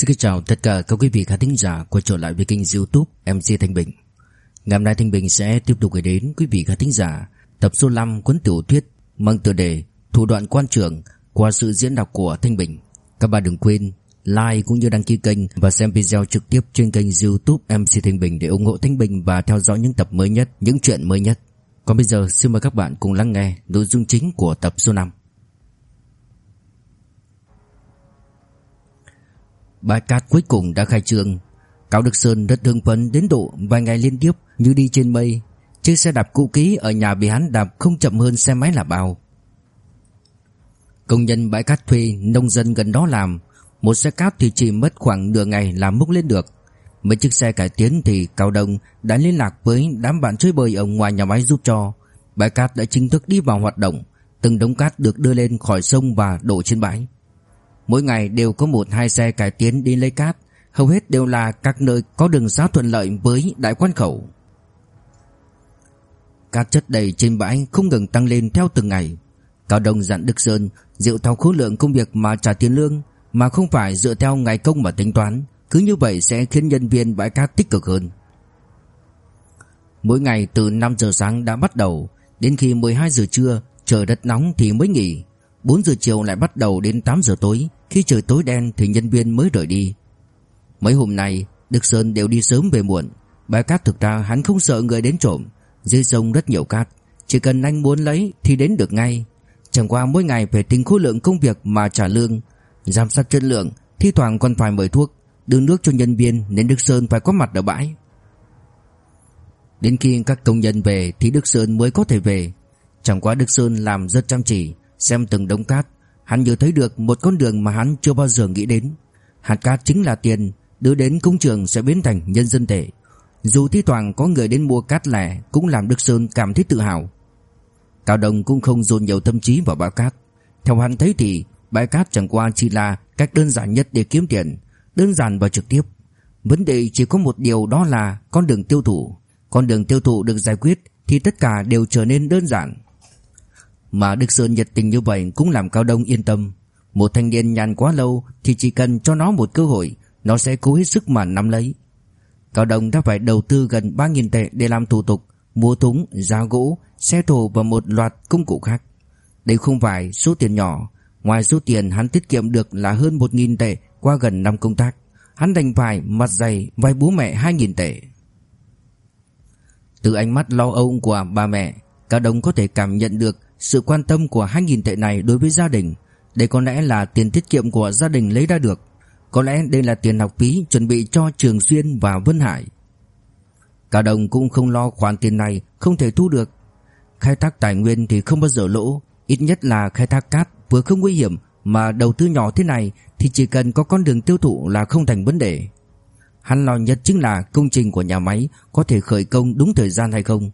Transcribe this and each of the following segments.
Xin kính chào tất cả các quý vị khán thính giả quay trở lại với kênh youtube MC Thanh Bình. Ngày hôm nay Thanh Bình sẽ tiếp tục gửi đến quý vị khán thính giả Tập số 5 cuốn tiểu thuyết mang tựa đề Thủ đoạn quan trường qua sự diễn đọc của Thanh Bình. Các bạn đừng quên like cũng như đăng ký kênh và xem video trực tiếp trên kênh youtube MC Thanh Bình Để ủng hộ Thanh Bình và theo dõi những tập mới nhất, những chuyện mới nhất. Còn bây giờ xin mời các bạn cùng lắng nghe nội dung chính của tập số 5 Bãi cát cuối cùng đã khai trương. Cao Đức Sơn rất hưng phấn đến độ vài ngày liên tiếp như đi trên mây. Chiếc xe đạp cũ kỹ ở nhà bị hắn đạp không chậm hơn xe máy là bao. Công nhân bãi cát thuê nông dân gần đó làm. Một xe cát thì chỉ mất khoảng nửa ngày làm múc lên được. Mấy chiếc xe cải tiến thì Cao Đông đã liên lạc với đám bạn chơi bơi ở ngoài nhà máy giúp cho. Bãi cát đã chính thức đi vào hoạt động. Từng đống cát được đưa lên khỏi sông và đổ trên bãi. Mỗi ngày đều có một hai xe cải tiến đi lấy cát. Hầu hết đều là các nơi có đường xá thuận lợi với đại quan khẩu. Cát chất đầy trên bãi không ngừng tăng lên theo từng ngày. Cao Đông dặn Đức Sơn dựa theo khối lượng công việc mà trả tiền lương, Mà không phải dựa theo ngày công mà tính toán. Cứ như vậy sẽ khiến nhân viên bãi cát tích cực hơn. Mỗi ngày từ 5 giờ sáng đã bắt đầu, Đến khi 12 giờ trưa, Trời đất nóng thì mới nghỉ. 4 giờ chiều lại bắt đầu đến 8 giờ tối. Khi trời tối đen thì nhân viên mới rời đi. Mấy hôm nay, Đức Sơn đều đi sớm về muộn. Bãi cát thực ra hắn không sợ người đến trộm. Dưới sông rất nhiều cát. Chỉ cần anh muốn lấy thì đến được ngay. Chẳng qua mỗi ngày phải tính khối lượng công việc mà trả lương. Giám sát chất lượng, Thi thoảng còn phải mời thuốc, Đưa nước cho nhân viên nên Đức Sơn phải có mặt ở bãi. Đến khi các công nhân về thì Đức Sơn mới có thể về. Chẳng qua Đức Sơn làm rất chăm chỉ, Xem từng đống cát. Hắn vừa thấy được một con đường mà hắn chưa bao giờ nghĩ đến. Hạt cát chính là tiền, Đưa đến công trường sẽ biến thành nhân dân tệ. Dù thi thoảng có người đến mua cát lẻ, Cũng làm Đức Sơn cảm thấy tự hào. Cao Đồng cũng không dồn nhiều tâm trí vào bãi cát. Theo hắn thấy thì, Bãi cát chẳng qua chỉ là cách đơn giản nhất để kiếm tiền, Đơn giản và trực tiếp. Vấn đề chỉ có một điều đó là Con đường tiêu thụ. Con đường tiêu thụ được giải quyết Thì tất cả đều trở nên đơn giản mà Đức Sơn nhiệt tình như vậy cũng làm Cao Đông yên tâm. Một thanh niên nhàn quá lâu Thì chỉ cần cho nó một cơ hội Nó sẽ cố hết sức mà nắm lấy. Cao Đông đã phải đầu tư gần 3.000 tệ Để làm thủ tục Mua thúng, giá gỗ, xe thổ và một loạt công cụ khác. Đây không phải số tiền nhỏ. Ngoài số tiền hắn tiết kiệm được là hơn 1.000 tệ Qua gần năm công tác. Hắn đành phải mặt dày vay bố mẹ 2.000 tệ. Từ ánh mắt lo âu của bà mẹ Cao Đông có thể cảm nhận được sự quan tâm của 2.000 tệ này đối với gia đình, Đây có lẽ là tiền tiết kiệm của gia đình lấy ra được. Có lẽ đây là tiền học phí chuẩn bị cho Trường Xuyên và Vân Hải. Cả đồng cũng không lo khoản tiền này không thể thu được. Khai thác tài nguyên thì không bao giờ lỗ, Ít nhất là khai thác cát vừa không nguy hiểm Mà đầu tư nhỏ thế này Thì chỉ cần có con đường tiêu thụ là không thành vấn đề. Hắn lo nhất chính là công trình của nhà máy Có thể khởi công đúng thời gian hay không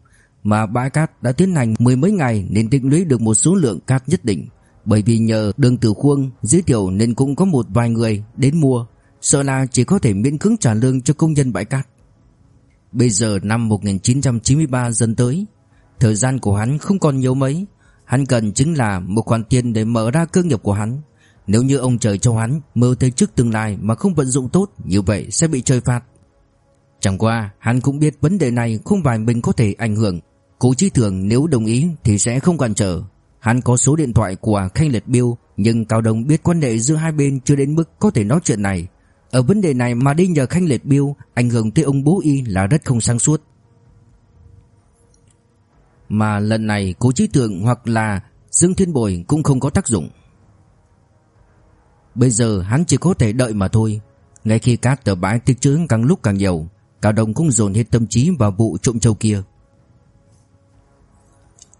mà bãi cát đã tiến hành mười mấy ngày nên tích lũy được một số lượng cát nhất định. Bởi vì nhờ đường tử khuông giới thiệu nên cũng có một vài người đến mua, sợ là chỉ có thể miễn cưỡng trả lương cho công nhân bãi cát. Bây giờ năm 1993 dần tới, thời gian của hắn không còn nhiều mấy, hắn cần chính là một khoản tiền để mở ra cơ nghiệp của hắn. Nếu như ông trời cho hắn mơ tới trước tương lai mà không vận dụng tốt, như vậy sẽ bị trời phạt. Chẳng qua, hắn cũng biết vấn đề này không phải mình có thể ảnh hưởng, Cố Chí Thường nếu đồng ý thì sẽ không cản trở. Hắn có số điện thoại của Khanh Liệt Biêu, nhưng Cao Đông biết quan hệ giữa hai bên chưa đến mức có thể nói chuyện này. Ở vấn đề này mà đi nhờ Khanh Liệt Biêu ảnh hưởng tới ông bố y là rất không sáng suốt. Mà lần này Cố Chí Thường hoặc là Dương Thiên Bồi cũng không có tác dụng. Bây giờ hắn chỉ có thể đợi mà thôi. Ngay khi cát tờ bãi tích trữ càng lúc càng nhiều, Cao Đông cũng dồn hết tâm trí vào vụ trộm châu kia.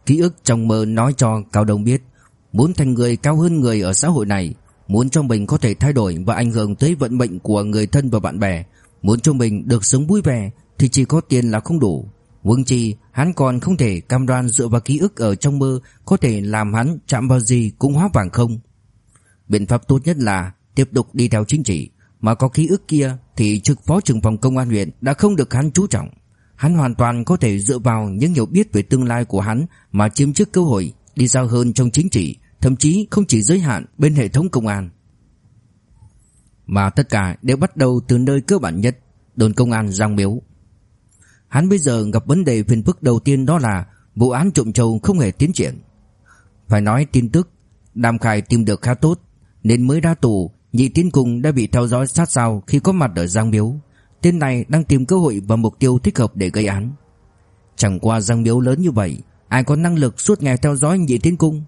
Ký ức trong mơ nói cho Cao Đông biết, Muốn thành người cao hơn người ở xã hội này, Muốn cho mình có thể thay đổi Và ảnh hưởng tới vận mệnh của người thân và bạn bè, Muốn cho mình được sống vui vẻ Thì chỉ có tiền là không đủ. Vương chi, hắn còn không thể cam đoan dựa vào ký ức ở trong mơ Có thể làm hắn chạm vào gì cũng hóa vàng không. Biện pháp tốt nhất là Tiếp tục đi theo chính trị, Mà có ký ức kia Thì trực phó trưởng phòng công an huyện Đã không được hắn chú trọng. Hắn hoàn toàn có thể dựa vào những hiểu biết về tương lai của hắn mà chiếm trước cơ hội đi xa hơn trong chính trị, thậm chí không chỉ giới hạn bên hệ thống công an. Mà tất cả đều bắt đầu từ nơi cơ bản nhất Đồn công an Giang Miếu. Hắn bây giờ gặp vấn đề phiền phức đầu tiên đó là Vụ án trộm trầu không hề tiến triển. Phải nói tin tức Đàm Khải tìm được khá tốt Nên mới ra tù Nhị tiến cùng đã bị theo dõi sát sao Khi có mặt ở Giang Miếu. Tên này đang tìm cơ hội và mục tiêu thích hợp để gây án. Chẳng qua răng Miếu lớn như vậy, Ai có năng lực suốt ngày theo dõi nhị tiến cung?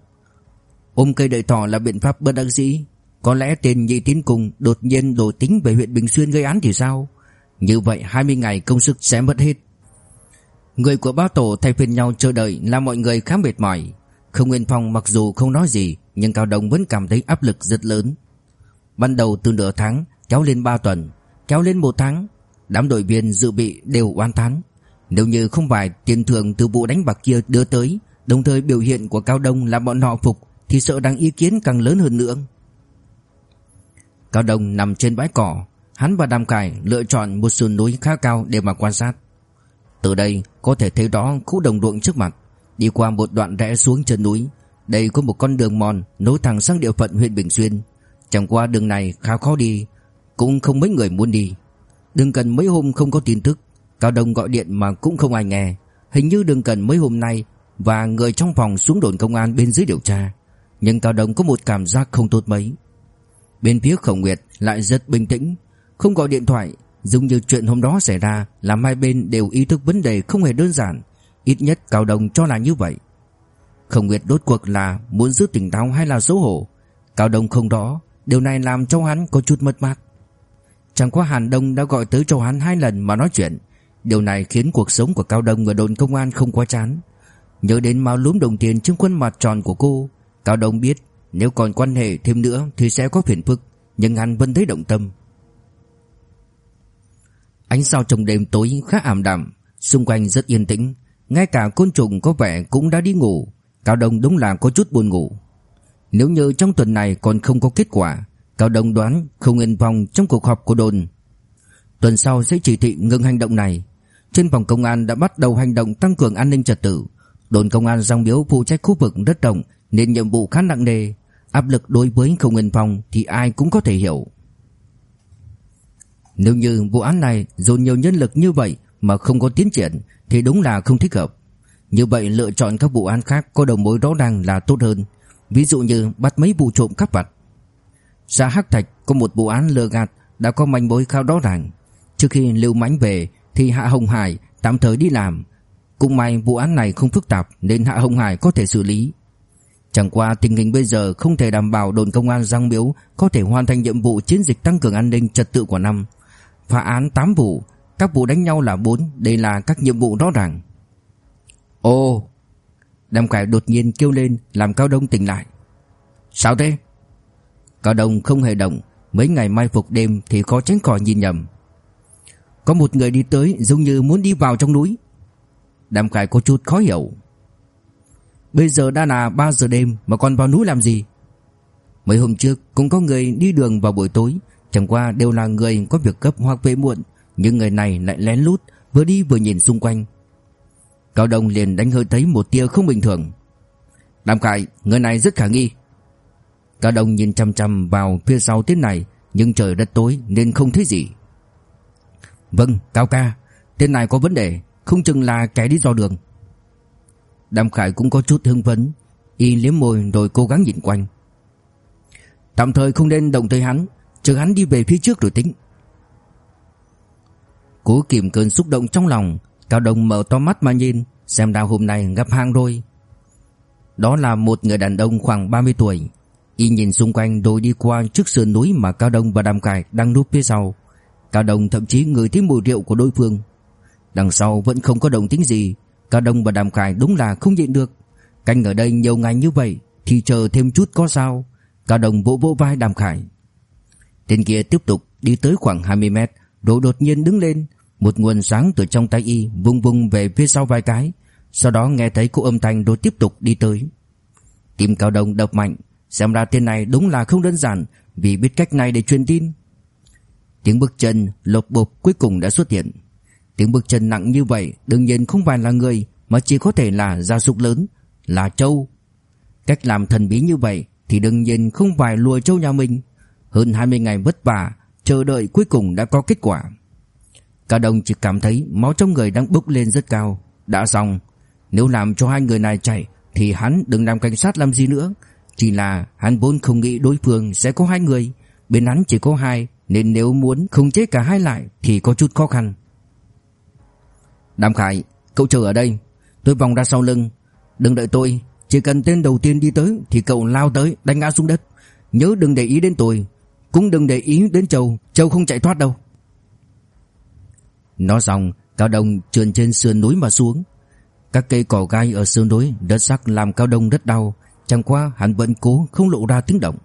Ôm cây đợi thỏ là biện pháp bất đắc dĩ. Có lẽ tên nhị tiến cung Đột nhiên đổi tính về huyện Bình Xuyên gây án thì sao? Như vậy 20 ngày công sức sẽ mất hết. Người của ba tổ thay phiên nhau chờ đợi Làm mọi người khá mệt mỏi. Không Nguyên Phong mặc dù không nói gì, Nhưng Cao Đông vẫn cảm thấy áp lực rất lớn. Ban đầu từ nửa tháng, Kéo lên 3 tuần, Kéo lên một tháng Đám đội viên dự bị đều oan thán Nếu như không phải tiền thưởng từ vụ đánh bạc kia đưa tới, Đồng thời biểu hiện của Cao Đông làm bọn họ phục, Thì sợ đáng ý kiến càng lớn hơn nữa. Cao Đông nằm trên bãi cỏ, Hắn và Đàm Cải lựa chọn một sườn núi khá cao để mà quan sát. Từ đây có thể thấy rõ khu đồng ruộng trước mặt, Đi qua một đoạn rẽ xuống chân núi. Đây có một con đường mòn nối thẳng sang địa phận huyện Bình Xuyên. Chẳng qua đường này khá khó đi, Cũng không mấy người muốn đi. Đừng cần mấy hôm không có tin tức. Cao Đông gọi điện mà cũng không ai nghe. Hình như đừng cần mấy hôm nay Và người trong phòng xuống đồn công an bên dưới điều tra. Nhưng Cao Đông có một cảm giác không tốt mấy. Bên phía Khổng Nguyệt lại rất bình tĩnh. Không gọi điện thoại, Giống như chuyện hôm đó xảy ra, Làm hai bên đều ý thức vấn đề không hề đơn giản. Ít nhất Cao Đông cho là như vậy. Khổng Nguyệt đốt cuộc là Muốn giữ tỉnh táo hay là xấu hổ? Cao Đông không rõ. Điều này làm cho hắn có chút mất mát. Chẳng qua Hàn Đông đã gọi tới cho hắn hai lần mà nói chuyện. Điều này khiến cuộc sống của Cao Đông ở đồn công an không quá chán. Nhớ đến máu lúm đồng tiền trên khuôn mặt tròn của cô, Cao Đông biết nếu còn quan hệ thêm nữa thì sẽ có phiền phức, Nhưng hắn vẫn thấy động tâm. Ánh sao trong đêm tối khá ảm đạm, Xung quanh rất yên tĩnh, Ngay cả côn trùng có vẻ cũng đã đi ngủ. Cao Đông đúng là có chút buồn ngủ. Nếu như trong tuần này còn không có kết quả Cao Đông đoán không yên phòng trong cuộc họp của đồn. Tuần sau sẽ chỉ thị ngừng hành động này. Trên phòng công an đã bắt đầu hành động tăng cường an ninh trật tự. Đồn công an Giang Miếu phụ trách khu vực rất rộng Nên nhiệm vụ khá nặng nề. Áp lực đối với không yên phòng thì ai cũng có thể hiểu. Nếu như vụ án này dồn nhiều nhân lực như vậy Mà không có tiến triển Thì đúng là không thích hợp. Như vậy lựa chọn các vụ án khác có đầu mối rõ ràng là tốt hơn. Ví dụ như bắt mấy vụ trộm cắp vặt. Xã Hắc Thạch có một vụ án lừa gạt đã có manh mối khá rõ ràng. Trước khi Lưu Mãnh về thì Hạ Hồng Hải tạm thời đi làm. Cũng may vụ án này không phức tạp nên Hạ Hồng Hải có thể xử lý. Chẳng qua tình hình bây giờ không thể đảm bảo đồn công an Giang Miếu có thể hoàn thành nhiệm vụ chiến dịch tăng cường an ninh trật tự của năm. Phá án 8 vụ, các vụ đánh nhau là 4, đây là các nhiệm vụ rõ ràng. Ô, Đàm Khải đột nhiên kêu lên làm Cao Đông tỉnh lại. Sao thế? Cao đồng không hề động, Mấy ngày mai phục đêm thì khó tránh khỏi nhìn nhầm. Có một người đi tới, giống như muốn đi vào trong núi. Đàm Khải có chút khó hiểu. Bây giờ đã là 3 giờ đêm, mà còn vào núi làm gì? Mấy hôm trước, cũng có người đi đường vào buổi tối. Chẳng qua đều là người có việc cấp hoặc về muộn, Nhưng người này lại lén lút, Vừa đi vừa nhìn xung quanh. Cao Đông liền đánh hơi thấy một tia không bình thường. Đàm Khải Người này rất khả nghi. Cả đồng nhìn chăm chăm vào phía sau tiết này, Nhưng trời rất tối nên không thấy gì. Vâng Cao ca Tiết này có vấn đề, Không chừng là kẻ đi dò đường. Đàm Khải cũng có chút hưng phấn, Y liếm môi rồi cố gắng nhìn quanh. Tạm thời không nên động tới hắn, Chờ hắn đi về phía trước rồi tính. Cố kìm cơn xúc động trong lòng, Cao Đồng mở to mắt mà nhìn, Xem ra hôm nay gặp hàng rồi. Đó là một người đàn ông khoảng 30 tuổi Y nhìn xung quanh rồi đi qua trước sườn núi mà Cao Đông và Đàm Cải đang núp phía sau. Cao Đông thậm chí ngửi thấy mùi rượu của đối phương. Đằng sau vẫn không có động tĩnh gì. Cao Đông và Đàm Cải đúng là không nhịn được. Canh ở đây nhiều ngày như vậy thì chờ thêm chút có sao. Cao Đông vỗ vỗ vai Đàm Khải. Tên kia tiếp tục đi tới khoảng 20 mét, rồi đột nhiên đứng lên. Một nguồn sáng từ trong tay y vung vung về phía sau vài cái. Sau đó nghe thấy cô âm thanh rồi tiếp tục đi tới. Tim Cao Đông đập mạnh Xem ra tên này đúng là không đơn giản Vì biết cách này để truyền tin Tiếng bước chân lột bột cuối cùng đã xuất hiện Tiếng bước chân nặng như vậy Đương nhiên không phải là người Mà chỉ có thể là gia súc lớn Là trâu Cách làm thần bí như vậy Thì đương nhiên không phải lùa trâu nhà mình Hơn 20 ngày vất vả chờ đợi cuối cùng đã có kết quả. cả đồng chỉ cảm thấy máu trong người đang bốc lên rất cao. Đã xong, nếu làm cho hai người này chạy thì hắn đừng làm cảnh sát làm gì nữa. Chỉ là hắn vốn không nghĩ đối phương sẽ có hai người, bên hắn chỉ có hai nên nếu muốn không chế cả hai lại thì có chút khó khăn. Đàm Khải, cậu chờ ở đây, tôi vòng ra sau lưng, đừng đợi tôi, chỉ cần tên đầu tiên đi tới thì cậu lao tới đánh ngã xuống đất. Nhớ đừng để ý đến tôi, cũng đừng để ý đến Châu, Châu không chạy thoát đâu. Nói xong, Cao Đông trườn trên sườn núi mà xuống. Các cây cỏ gai ở sườn núi đất sắc làm Cao Đông rất đau, chẳng qua hắn vẫn cố không lộ ra tiếng động.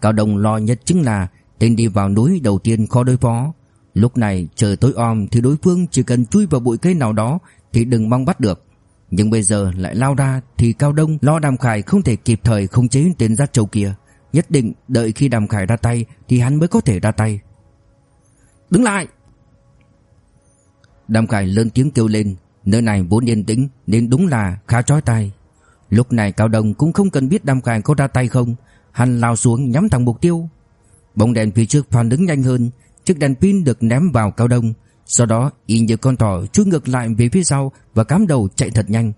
Cao Đông lo nhất chính là tên đi vào núi đầu tiên khó đối phó. Lúc này trời tối om thì đối phương chỉ cần chui vào bụi cây nào đó thì đừng mong bắt được. Nhưng bây giờ lại lao ra thì Cao Đông lo Đàm Khải không thể kịp thời khống chế tên giác châu kia. Nhất định đợi khi Đàm Khải ra tay thì hắn mới có thể ra tay. Đứng lại! Đàm Khải lớn tiếng kêu lên Nơi này vốn yên tĩnh nên đúng là khá trói tai Lúc này Cao Đông cũng không cần biết Đàm Khải có ra tay không. Hắn lao xuống nhắm thẳng mục tiêu. Bóng đèn phía trước phản ứng nhanh hơn. Chiếc đèn pin được ném vào Cao Đông. Sau đó, y như con thỏ chui ngược lại về phía sau Và cắm đầu chạy thật nhanh.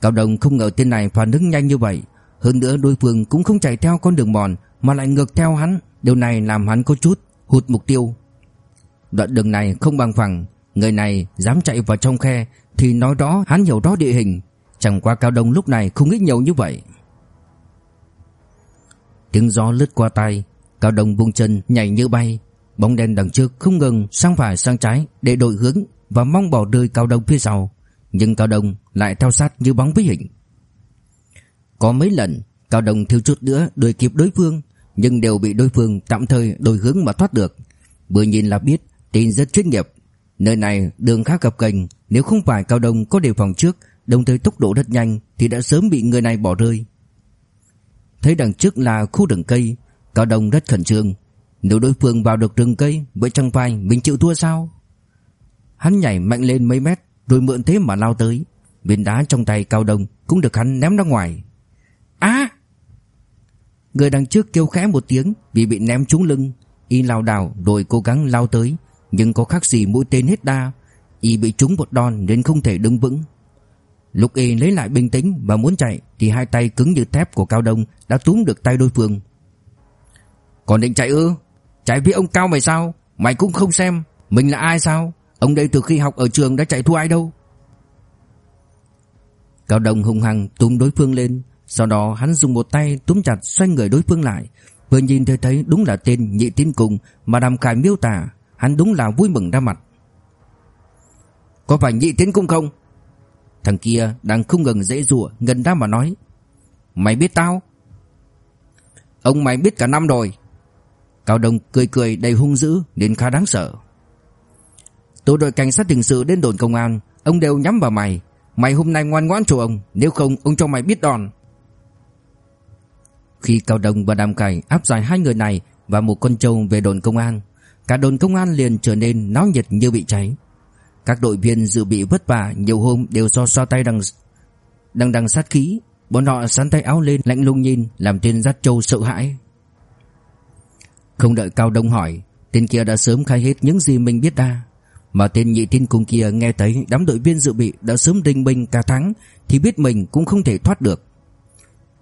Cao Đông không ngờ tên này phản ứng nhanh như vậy. Hơn nữa, đối phương cũng không chạy theo con đường mòn, Mà lại ngược theo hắn. Điều này làm hắn có chút hụt mục tiêu. Đoạn đường này không bằng phẳng. Người này dám chạy vào trong khe Thì nói đó hắn hiểu rõ địa hình. Chẳng qua Cao Đông lúc này không nghĩ nhiều như vậy. Tiếng gió lướt qua tay Cao Đông buông chân nhảy như bay. Bóng đen đằng trước không ngừng sang phải sang trái Để đổi hướng và mong bỏ rơi Cao Đông phía sau. Nhưng Cao Đông lại theo sát như bóng với hình. Có mấy lần Cao Đông thiếu chút nữa đuổi kịp đối phương Nhưng đều bị đối phương tạm thời đổi hướng mà thoát được. Vừa nhìn là biết Tin rất chuyên nghiệp. Nơi này đường khá cập kềnh, nếu không phải Cao Đông có đề phòng trước, đồng thời tốc độ rất nhanh thì đã sớm bị người này bỏ rơi. Thấy đằng trước là khu rừng cây, Cao Đông rất khẩn trương. Nếu đối phương vào được rừng cây, với chẳng vai mình chịu thua sao? Hắn nhảy mạnh lên mấy mét, rồi mượn thế mà lao tới. Viên đá trong tay Cao Đông cũng được hắn ném ra ngoài. Á! Người đằng trước kêu khẽ một tiếng vì bị ném trúng lưng, y lao đảo rồi cố gắng lao tới, nhưng có khác gì mũi tên hết đa Y bị trúng một đòn nên không thể đứng vững Lúc y lấy lại bình tĩnh và muốn chạy, Thì hai tay cứng như thép của Cao Đông Đã túm được tay đối phương. Còn định chạy ư? Chạy với ông Cao mày sao? Mày cũng không xem, Mình là ai sao? Ông đây từ khi học ở trường đã chạy thua ai đâu? Cao Đông hung hăng túm đối phương lên, Sau đó hắn dùng một tay túm chặt xoay người đối phương lại. Vừa nhìn thấy thấy đúng là tên nhị tiến cùng Mà đàm cải miêu tả, Hắn đúng là vui mừng ra mặt. Có phải nhị tiến cung không? Thằng kia đang không ngừng dễ dụa ngân ra mà nói, Mày biết tao? Ông mày biết cả năm rồi. Cao Đông cười cười đầy hung dữ đến khá đáng sợ. Tổ đội cảnh sát hình sự đến đồn công an, Ông đều nhắm vào mày. Mày hôm nay ngoan ngoãn cho ông, Nếu không ông cho mày biết đòn. Khi Cao Đông và Đàm Cải áp giải hai người này Và một con trâu về đồn công an, Cả đồn công an liền trở nên náo nhiệt như bị cháy. Các đội viên dự bị vất vả nhiều hôm đều do so tay đằng đằng đằng sát khí. Bọn họ sắn tay áo lên, lạnh lùng nhìn, Làm tên Dát châu sợ hãi. Không đợi Cao Đông hỏi, Tên kia đã sớm khai hết những gì mình biết ra. Mà tên nhị tin cùng kia nghe thấy Đám đội viên dự bị đã sớm đình binh cả tháng, Thì biết mình cũng không thể thoát được.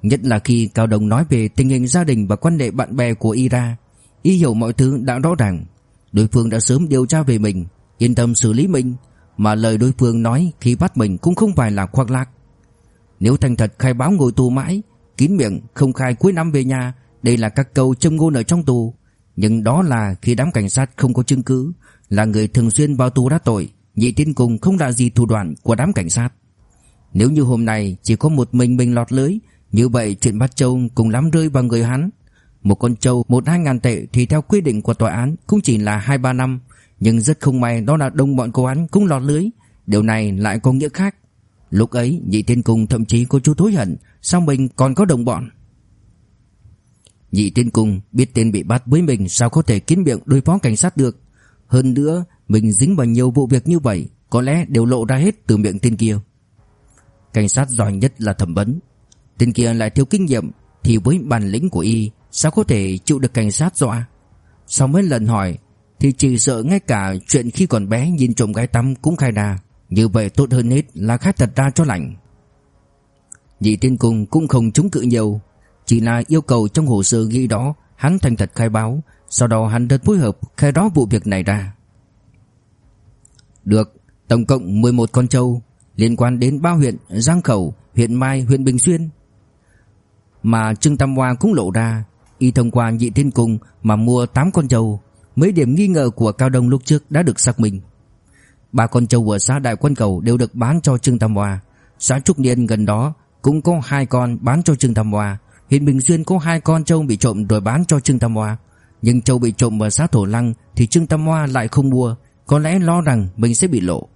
Nhất là khi Cao Đông nói về tình hình gia đình và quan hệ bạn bè của Y ra, Y hiểu mọi thứ đã rõ ràng. Đối phương đã sớm điều tra về mình Yên tâm xử lý mình, Mà lời đối phương nói khi bắt mình cũng không phải là khoác lác. Nếu thành thật khai báo ngồi tù mãi, Kín miệng không khai cuối năm về nhà, Đây là các câu châm ngôn ở trong tù. Nhưng đó là khi đám cảnh sát không có chứng cứ, Là người thường xuyên vào tù đã tội, Nhị tiên cùng không là gì thủ đoạn của đám cảnh sát. Nếu như hôm nay chỉ có một mình mình lọt lưới, Như vậy chuyện bắt châu cùng lắm rơi vào người hắn. Một con trâu một hai ngàn tệ thì theo quy định của tòa án cũng chỉ là hai ba năm. Nhưng rất không may đó là đồng bọn của hắn cũng lọt lưới. Điều này lại có nghĩa khác. Lúc ấy, nhị tiên cung thậm chí có chút hối hận, Sao mình còn có đồng bọn? Nhị tiên cung biết tên bị bắt với mình Sao có thể kín miệng đối phó cảnh sát được. Hơn nữa, Mình dính vào nhiều vụ việc như vậy, Có lẽ đều lộ ra hết từ miệng tên kia. Cảnh sát giỏi nhất là thẩm vấn. Tên kia lại thiếu kinh nghiệm, Thì với bản lĩnh của y, Sao có thể chịu được cảnh sát dọa? Sau mấy lần hỏi thì chỉ sợ ngay cả chuyện khi còn bé Nhìn trộm gái tắm cũng khai ra Như vậy tốt hơn hết là khai thật ra cho lạnh Nhị tiên cung cũng không chống cự nhiều. Chỉ là yêu cầu trong hồ sơ ghi đó Hắn thành thật khai báo. Sau đó hắn rất phối hợp khai rõ vụ việc này ra. Được Tổng cộng 11 con trâu Liên quan đến ba huyện Giang Khẩu, huyện Mai, huyện Bình Xuyên. Mà Trương Tam Hoa cũng lộ ra Y thông qua nhị tiên cung Mà mua 8 con trâu. Mấy điểm nghi ngờ của Cao Đông lúc trước đã được xác minh Ba con trâu ở xã Đại Quân Cầu Đều được bán cho Trương Tam Hoa Xã Trúc Niên gần đó cũng có hai con bán cho Trương Tam Hoa. Hiện Bình Xuyên có hai con trâu bị trộm rồi bán cho Trương Tam Hoa. Nhưng trâu bị trộm ở xã Thổ Lăng thì Trương Tam Hoa lại không mua, có lẽ lo rằng mình sẽ bị lộ.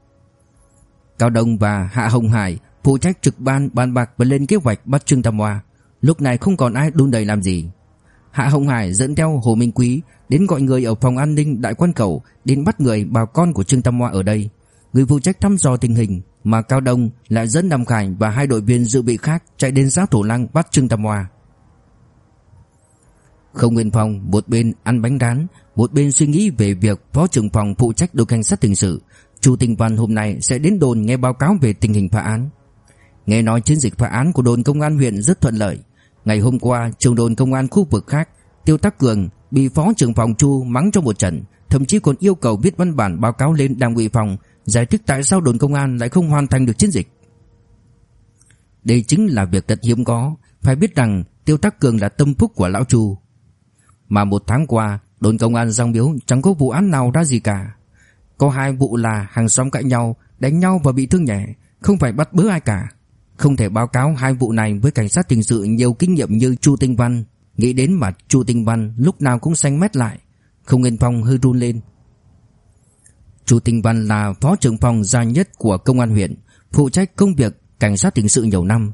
Cao Đông và Hạ Hồng Hải phụ trách trực ban bàn bạc và lên kế hoạch bắt Trương Tam Hoa. Lúc này không còn ai đun đầy làm gì. Hạ Hồng Hải dẫn theo Hồ Minh Quý đến gọi người ở phòng an ninh Đại Quan Cầu đến bắt người bà con của Trương Tam Hoa ở đây. Người phụ trách thăm dò tình hình mà Cao Đông lại dẫn Nam Khải và hai đội viên dự bị khác chạy đến giáo thủ lăng bắt Trương Tam Hoa. Không Nguyên Phong một bên ăn bánh rán, một bên suy nghĩ về việc phó trưởng phòng phụ trách đội cảnh sát hình sự, Chu Tình Văn hôm nay sẽ đến đồn nghe báo cáo về tình hình phá án. Nghe nói chiến dịch phá án của đồn công an huyện rất thuận lợi. Ngày hôm qua, trường đồn công an khu vực khác, Tiêu Tắc Cường bị phó trưởng phòng Chu mắng cho một trận, thậm chí còn yêu cầu viết văn bản báo cáo lên đảng ủy phòng giải thích tại sao đồn công an lại không hoàn thành được chiến dịch. Đây chính là việc thật hiếm có, phải biết rằng Tiêu Tắc Cường là tâm phúc của lão Chu. Mà một tháng qua, đồn công an Giang Biếu chẳng có vụ án nào ra gì cả. Có hai vụ là hàng xóm cãi nhau, đánh nhau và bị thương nhẹ, không phải bắt bớ ai cả. Không thể báo cáo hai vụ này với cảnh sát hình sự nhiều kinh nghiệm như Chu Tinh Văn. Nghĩ đến mà Chu Tinh Văn lúc nào cũng xanh mét lại. Không Yên Phong hơi run lên. Chu Tinh Văn là phó trưởng phòng gia nhất của công an huyện, phụ trách công việc cảnh sát hình sự nhiều năm.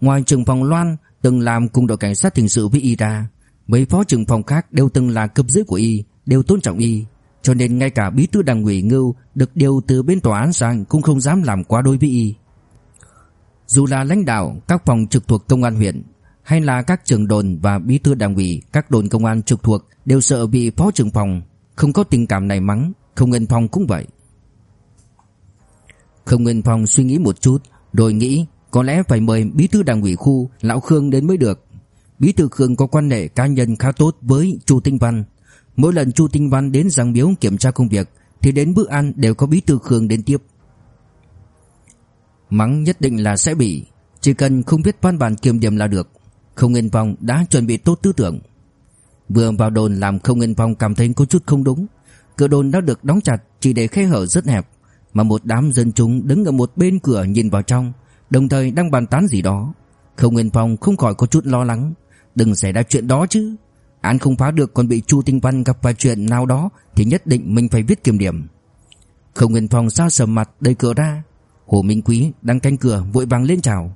Ngoài trưởng phòng Loan từng làm cùng đội cảnh sát hình sự với y ra, mấy phó trưởng phòng khác đều từng là cấp dưới của y, đều tôn trọng y, cho nên ngay cả bí thư đảng ủy Ngưu được điều từ bên tòa án sang cũng không dám làm quá đối với y. Dù là lãnh đạo, các phòng trực thuộc công an huyện, hay là các trưởng đồn và bí thư đảng ủy, các đồn công an trực thuộc đều sợ bị phó trưởng phòng không có tình cảm này mắng, không ngân phòng cũng vậy. Không ngân phòng suy nghĩ một chút, Rồi nghĩ có lẽ phải mời bí thư đảng ủy khu Lão Khương đến mới được. Bí thư Khương có quan hệ cá nhân khá tốt với Chu Tinh Văn. Mỗi lần Chu Tinh Văn đến giảng biếu kiểm tra công việc, Thì đến bữa ăn đều có bí thư Khương đến tiếp. Mắng nhất định là sẽ bị. Chỉ cần không biết văn bản kiểm điểm là được. Không Nguyên Phong đã chuẩn bị tốt tư tưởng. Vừa vào đồn làm Không Nguyên Phong cảm thấy có chút không đúng. Cửa đồn đã được đóng chặt, chỉ để khe hở rất hẹp, Mà một đám dân chúng đứng ở một bên cửa nhìn vào trong, Đồng thời đang bàn tán gì đó. Không Nguyên Phong không khỏi có chút lo lắng. Đừng xảy ra chuyện đó chứ. Án không phá được còn bị Chu Tinh Văn gặp phải chuyện nào đó Thì nhất định mình phải viết kiểm điểm. Không Nguyên Phong sao sầm mặt đẩy cửa ra. Hồ Minh Quý đang canh cửa, vội vàng lên chào.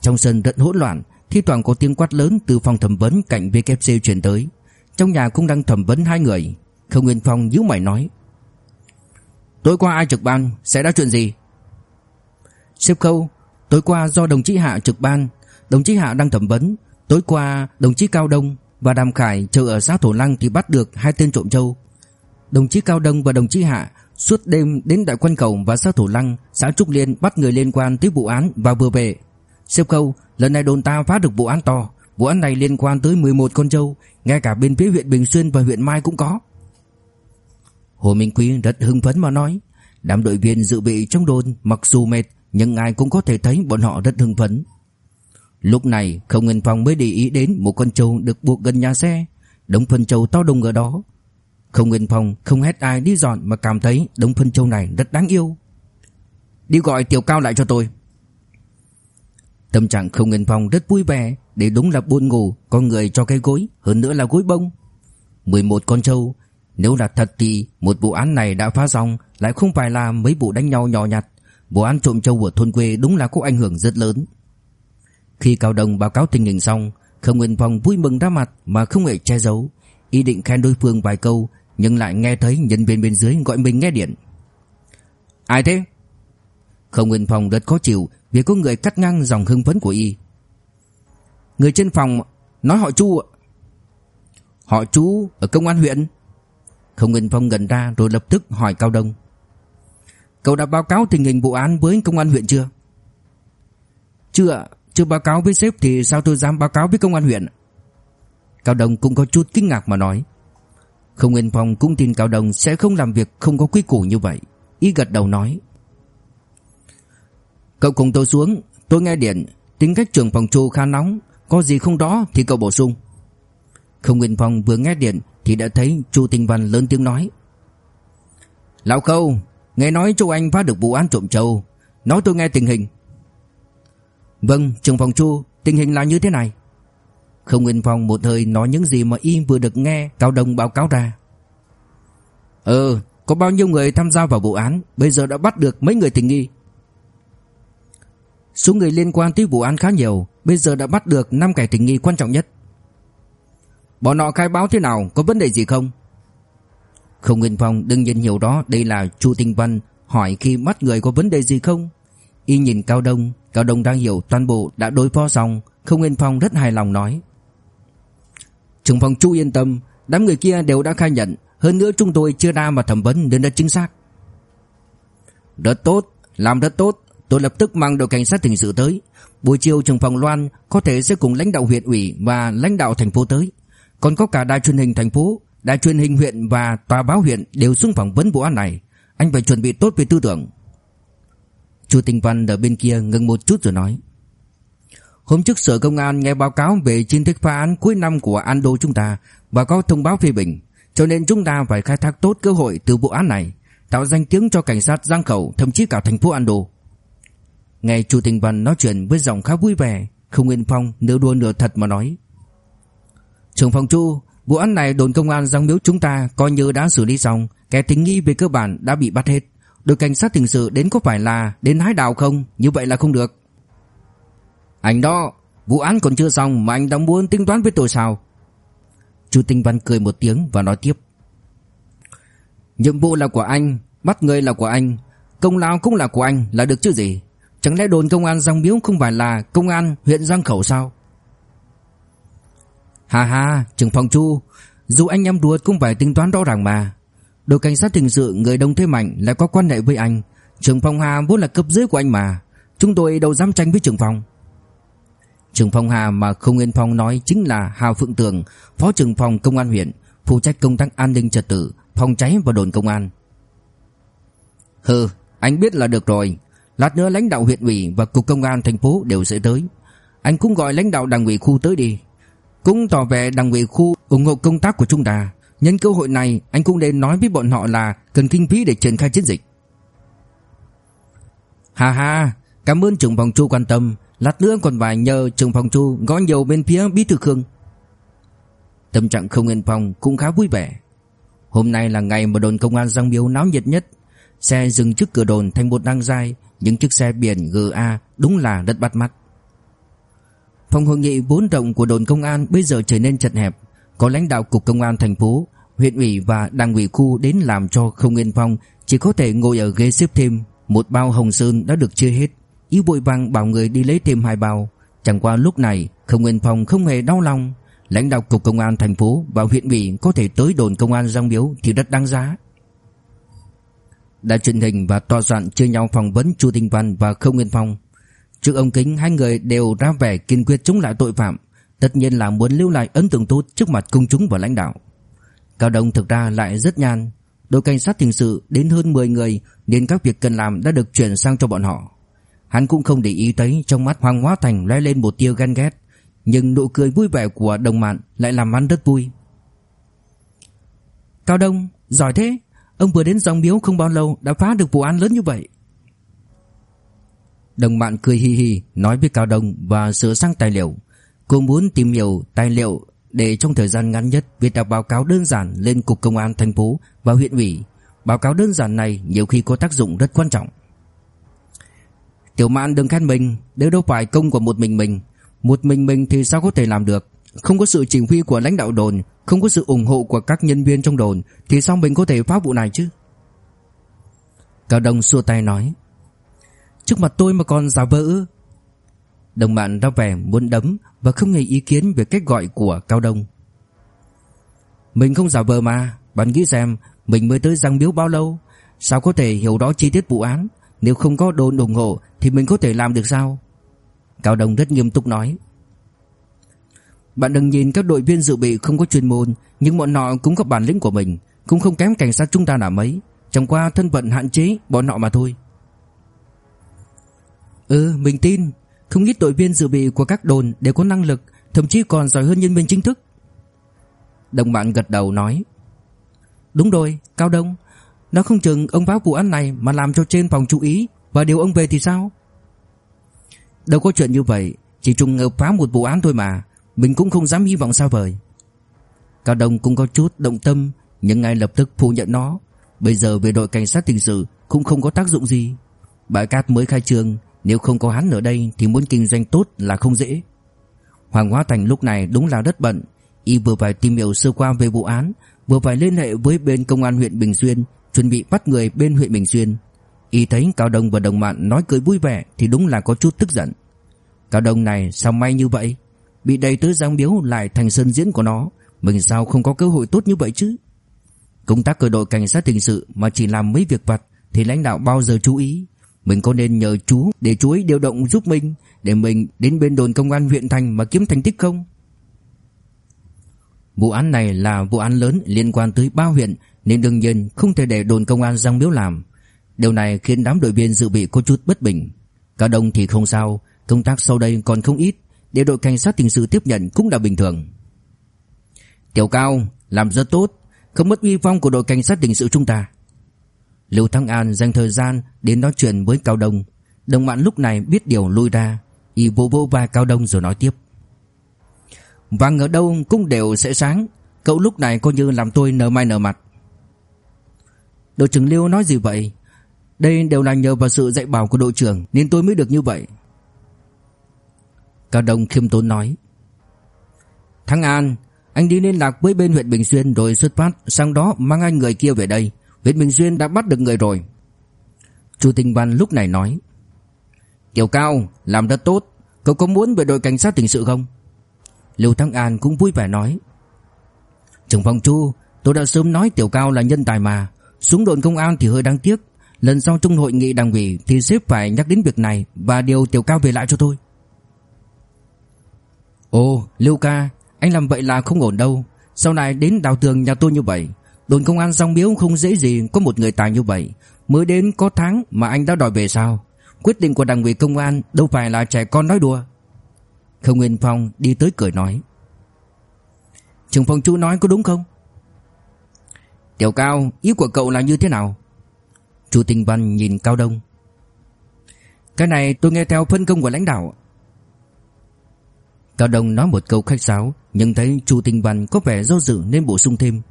Trong sân rất hỗn loạn, Thi thoảng có tiếng quát lớn từ phòng thẩm vấn cạnh VKC truyền tới. Trong nhà cũng đang thẩm vấn hai người. Khương Nguyên Phong nhíu mày nói, Tối qua ai trực ban? Sẽ đã chuyện gì? Sếp Khâu, Tối qua do đồng chí Hạ trực ban, Đồng chí Hạ đang thẩm vấn. Tối qua, đồng chí Cao Đông và Đàm Khải chờ ở xã Thổ Lăng thì bắt được hai tên trộm châu Đồng chí Cao Đông và đồng chí Hạ Suốt đêm đến Đại quan Cầu và xã thủ Lăng, Xã Trúc Liên bắt người liên quan tới vụ án và vừa về. Xếp câu, Lần này đồn ta phá được vụ án to. Vụ án này liên quan tới 11 con trâu, Ngay cả bên phía huyện Bình Xuyên và huyện Mai cũng có. Hồ Minh Quý rất hưng phấn mà nói, Đám đội viên dự bị trong đồn mặc dù mệt, Nhưng ai cũng có thể thấy bọn họ rất hưng phấn. Lúc này không Nguyên Phong mới để ý đến một con trâu được buộc gần nhà xe. Đống phân trâu to đùng ở đó không Nguyên Phong không hét ai đi dọn mà cảm thấy đống phân châu này rất đáng yêu. Đi gọi Tiểu Cao lại cho tôi. Tâm trạng không Nguyên Phong rất vui vẻ, Để đúng là buồn ngủ, Có người cho cái gối, Hơn nữa là gối bông. 11 con trâu, nếu là thật thì một vụ án này đã phá xong, Lại không phải là mấy vụ đánh nhau nhỏ nhặt. Vụ án trộm châu ở thôn quê đúng là có ảnh hưởng rất lớn. Khi Cao Đồng báo cáo tình hình xong Không Nguyên Phong vui mừng ra mặt mà không hề che giấu, Ý định khen đối phương vài câu nhưng lại nghe thấy nhân viên bên dưới gọi mình nghe điện. Ai thế? không Nguyên Phong rất khó chịu Vì có người cắt ngang dòng hưng phấn của y. Người trên phòng nói họ Chu Họ chú ở công an huyện. Không Nguyên Phong gần ra rồi lập tức hỏi Cao Đông. Cậu đã báo cáo tình hình vụ án với công an huyện chưa? Chưa Chưa báo cáo với sếp thì sao tôi dám báo cáo với công an huyện Cao Đông cũng có chút kinh ngạc mà nói. Không Nguyên Phong cũng tin Cao Đông sẽ không làm việc không có quy củ như vậy. Y gật đầu nói. Cậu cùng tôi xuống, Tôi nghe điện, Tính cách trưởng phòng chu khá nóng, Có gì không đó thì cậu bổ sung. Không Nguyên Phong vừa nghe điện Thì đã thấy chu Tinh Văn lớn tiếng nói. Lão Khâu, Nghe nói chú anh phá được vụ án trộm trâu. Nói tôi nghe tình hình. Vâng trưởng phòng chu Tình hình là như thế này. Không Nguyên Phong một hơi nói những gì mà y vừa được nghe, Cao Đông báo cáo ra. Ừ Có bao nhiêu người tham gia vào vụ án, Bây giờ đã bắt được mấy người tình nghi? Số người liên quan tới vụ án khá nhiều, Bây giờ đã bắt được 5 kẻ tình nghi quan trọng nhất. Bọn họ khai báo thế nào, Có vấn đề gì không? Không Nguyên Phong đương nhiên hiểu đó, Đây là Chu Tinh Văn hỏi khi bắt người có vấn đề gì không? Y nhìn Cao Đông Cao Đông đang hiểu toàn bộ đã đối phó xong, Không Nguyên Phong rất hài lòng nói. Trưởng phòng Chu yên tâm, Đám người kia đều đã khai nhận, Hơn nữa chúng tôi chưa ra mà thẩm vấn nên đã chính xác. Rất tốt, Làm rất tốt, Tôi lập tức mang đội cảnh sát hình sự tới. Buổi chiều trưởng phòng Loan Có thể sẽ cùng lãnh đạo huyện ủy Và lãnh đạo thành phố tới. Còn có cả đài truyền hình thành phố, Đài truyền hình huyện và tòa báo huyện Đều xuống phỏng vấn vụ án này. Anh phải chuẩn bị tốt về tư tưởng. Chu Tinh Văn ở bên kia ngừng một chút rồi nói. Hôm trước sở công an nghe báo cáo về chiến tích phá án cuối năm của Ando chúng ta và có thông báo phê bình, cho nên chúng ta phải khai thác tốt cơ hội từ vụ án này, tạo danh tiếng cho cảnh sát Giang Khẩu, thậm chí cả thành phố Ando. Nghe Chu tình Văn nói chuyện với giọng khá vui vẻ, không Nguyên Phong nửa đùa nửa thật mà nói. Trưởng phòng Chu, vụ án này đồn công an Giang Miếu chúng ta coi như đã xử lý xong, kẻ tình nghi về cơ bản đã bị bắt hết. Đội cảnh sát hình sự đến có phải là đến hái đào không? Như vậy là không được. Anh đó, vụ án còn chưa xong mà anh đã muốn tính toán với tôi sao? Chu Tinh Văn cười một tiếng và nói tiếp. Nhiệm vụ là của anh, bắt người là của anh, công lao cũng là của anh là được chứ gì? Chẳng lẽ đồn công an Giang Miếu không phải là công an huyện Giang Khẩu sao? Hà hà, trưởng phòng Chu, dù anh em đùa cũng phải tính toán rõ ràng mà. Đội cảnh sát hình sự người đông thế mạnh lại có quan hệ với anh, trưởng phòng Hà vốn là cấp dưới của anh mà, chúng tôi đâu dám tranh với trưởng phòng. Trưởng phòng Hà mà không Nguyên Phong nói chính là Hà Phượng Tường, phó trưởng phòng công an huyện, phụ trách công tác an ninh trật tự, phòng cháy và đồn công an. Hừ, anh biết là được rồi, Lát nữa lãnh đạo huyện ủy và cục công an thành phố đều sẽ tới. Anh cũng gọi lãnh đạo đảng ủy khu tới đi. Cũng tỏ vẻ đảng ủy khu ủng hộ công tác của chúng ta. Nhân cơ hội này, anh cũng nên nói với bọn họ là cần kinh phí để triển khai chiến dịch. Hà hà, cảm ơn trưởng phòng Chu quan tâm. Lát nữa còn phải nhờ trường phòng Chu gõ nhiều bên phía bí thư Khương. Tâm trạng không yên phòng cũng khá vui vẻ. Hôm nay là ngày mà đồn công an Giang Biếu náo nhiệt nhất. Xe dừng trước cửa đồn thành một đăng dài những chiếc xe biển GA đúng là rất bắt mắt. Phòng hội nghị vốn rộng của đồn công an bây giờ trở nên chật hẹp, có lãnh đạo cục công an thành phố, huyện ủy và đảng ủy khu đến làm cho không yên phong chỉ có thể ngồi ở ghế xếp thêm, một bao hồng sơn đã được chia hết. Ý bội vàng bảo người đi lấy thêm hai bao, chẳng qua lúc này Khương Nguyên phong không hề đau lòng, lãnh đạo cục công an thành phố và huyện ủy có thể tới đồn công an Giang Biếu thì rất đáng giá. Đài truyền hình và tòa soạn chơi nhau phỏng vấn Chu Tinh Văn và Khương Nguyên Phong. Trước ông kính hai người đều ra vẻ kiên quyết chống lại tội phạm, tất nhiên là muốn lưu lại ấn tượng tốt trước mặt công chúng và lãnh đạo. Cao Đông thực ra lại rất nhan đội cảnh sát hình sự đến hơn 10 người nên các việc cần làm đã được chuyển sang cho bọn họ. Hắn cũng không để ý thấy trong mắt Hoàng Hóa Thành lóe lên một tia ghen ghét, nhưng nụ cười vui vẻ của đồng bạn lại làm hắn rất vui. Cao Đông, giỏi thế, Ông vừa đến dòng miếu không bao lâu đã phá được vụ án lớn như vậy. Đồng bạn cười hi hi nói với Cao Đông và sửa sang tài liệu. Cô muốn tìm hiểu tài liệu để trong thời gian ngắn nhất viết đọc báo cáo đơn giản lên cục công an thành phố và huyện ủy. Báo cáo đơn giản này nhiều khi có tác dụng rất quan trọng. Tiểu Mạn đừng khen mình, đây đâu phải công của một mình mình. Một mình mình thì sao có thể làm được? Không có sự chỉ huy của lãnh đạo đồn Không có sự ủng hộ của các nhân viên trong đồn Thì sao mình có thể phá vụ này chứ Cao Đông xua tay nói Trước mặt tôi mà còn giả vỡ. Đồng bạn ra vẻ muốn đấm Và không hề ý kiến về cách gọi của Cao Đông Mình không giả vờ mà Bạn nghĩ xem Mình mới tới Giang biếu bao lâu Sao có thể hiểu rõ chi tiết vụ án nếu không có đồn ủng hộ, Thì mình có thể làm được sao? Cao Đông rất nghiêm túc nói. Bạn đừng nhìn các đội viên dự bị không có chuyên môn, Nhưng bọn họ cũng có bản lĩnh của mình, Cũng không kém cảnh sát chúng ta là mấy. Chẳng qua thân phận hạn chế bọn họ mà thôi. Ừ mình tin. Không ít đội viên dự bị của các đồn đều có năng lực, Thậm chí còn giỏi hơn nhân viên chính thức. Đồng bạn gật đầu nói. Đúng rồi, Cao Đông. Nó không chừng ông báo vụ án này Mà làm cho trên phòng chú ý. Và điều ông về thì sao? Đâu có chuyện như vậy. Chỉ trùng hợp phá một vụ án thôi mà. Mình cũng không dám hy vọng sao vời. Cao Đông cũng có chút động tâm, Nhưng ngay lập tức phủ nhận nó. Bây giờ về đội cảnh sát hình sự Cũng không có tác dụng gì. Bãi cát mới khai trương, Nếu không có hắn ở đây Thì muốn kinh doanh tốt là không dễ. Hoàng Hóa Thành lúc này đúng là rất bận. Y vừa phải tìm hiểu sơ qua về vụ án, Vừa phải liên hệ với bên công an huyện Bình Xuyên Chuẩn bị bắt người bên huyện Bình Xuyên. Y thấy Cao Đông và đồng bạn nói cười vui vẻ Thì đúng là có chút tức giận. Cao Đông này sao may như vậy? Bị đầy tới giang biếu lại thành sân diễn của nó, Mình sao không có cơ hội tốt như vậy chứ? Công tác cơ đội cảnh sát hình sự Mà chỉ làm mấy việc vặt Thì lãnh đạo bao giờ chú ý? Mình có nên nhờ chú để chú ấy điều động giúp mình, Để mình đến bên đồn công an huyện thành Mà kiếm thành tích không? Vụ án này là vụ án lớn liên quan tới ba huyện nên đương nhiên không thể để đồn công an Giang Miếu làm. Điều này khiến đám đội viên dự bị có chút bất bình. Cả đông thì không sao, Công tác sau đây còn không ít, Để đội cảnh sát hình sự tiếp nhận cũng là bình thường. Tiểu Cao, Làm rất tốt, Không mất uy phong của đội cảnh sát hình sự chúng ta. Lưu Thăng An dành thời gian Đến nói chuyện với Cao Đông. Đồng bạn lúc này biết điều lui ra, Y vô vô vai Cao Đông rồi nói tiếp. Vàng ở đâu cũng đều sẽ sáng, Cậu lúc này coi như làm tôi nở mai nở mặt. Đội trưởng Liêu nói gì vậy? Đây đều là nhờ vào sự dạy bảo của đội trưởng, Nên tôi mới được như vậy. Cao Đông khiêm tốn nói. Thắng An, Anh đi liên lạc với bên huyện Bình Xuyên Rồi xuất phát sang đó mang anh người kia về đây. Huyện Bình Xuyên đã bắt được người rồi. Chu Tinh Văn lúc này nói. Tiểu Cao, làm rất tốt. Cậu có muốn về đội cảnh sát hình sự không? Lưu Thắng An cũng vui vẻ nói. Trưởng phòng Chu, Tôi đã sớm nói Tiểu Cao là nhân tài mà. Xuống đồn công an thì hơi đáng tiếc. Lần sau trong hội nghị đảng ủy Thì sếp phải nhắc đến việc này Và điều Tiểu Cao về lại cho tôi. Ồ, Lưu ca, Anh làm vậy là không ổn đâu. Sau này đến đào tường nhà tôi như vậy, Đồn công an song biếu không dễ gì Có một người tài như vậy. Mới đến có tháng mà anh đã đòi về sao? Quyết định của đảng ủy công an Đâu phải là trẻ con nói đùa. Khương Nguyên Phong đi tới cười nói. Trường phòng chú nói có đúng không? Tiểu Cao Ý của cậu là như thế nào? Chu Tinh Văn nhìn Cao Đông. Cái này tôi nghe theo phân công của lãnh đạo. Cao Đông nói một câu khách sáo Nhưng thấy Chu Tinh Văn có vẻ do dự nên bổ sung thêm.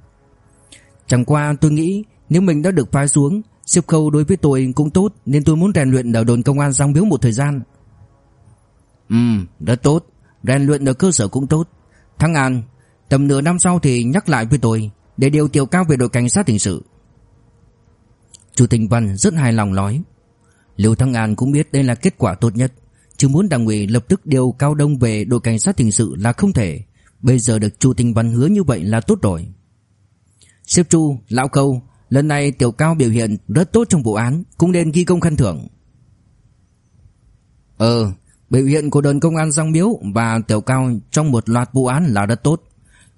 Chẳng qua tôi nghĩ Nếu mình đã được phái xuống Xếp khâu đối với tôi cũng tốt Nên tôi muốn rèn luyện ở đồn công an Giang Biếu một thời gian. Ừ, rất tốt. Rèn luyện ở cơ sở cũng tốt. Thăng An Tầm nửa năm sau thì nhắc lại với tôi. Để điều tiểu cao về đội cảnh sát hình sự. Chủ tịch Văn rất hài lòng nói Lưu Thăng An cũng biết đây là kết quả tốt nhất. Chứ muốn đảng ủy lập tức điều Cao Đông về đội cảnh sát hình sự là không thể. Bây giờ được Chu Tinh Văn hứa như vậy là tốt rồi. Sếp Chu, Lão Câu Lần này Tiểu Cao biểu hiện rất tốt trong vụ án Cũng nên ghi công khen thưởng. Ờ Biểu hiện của đồn công an Giang Miếu Và Tiểu Cao trong một loạt vụ án là rất tốt.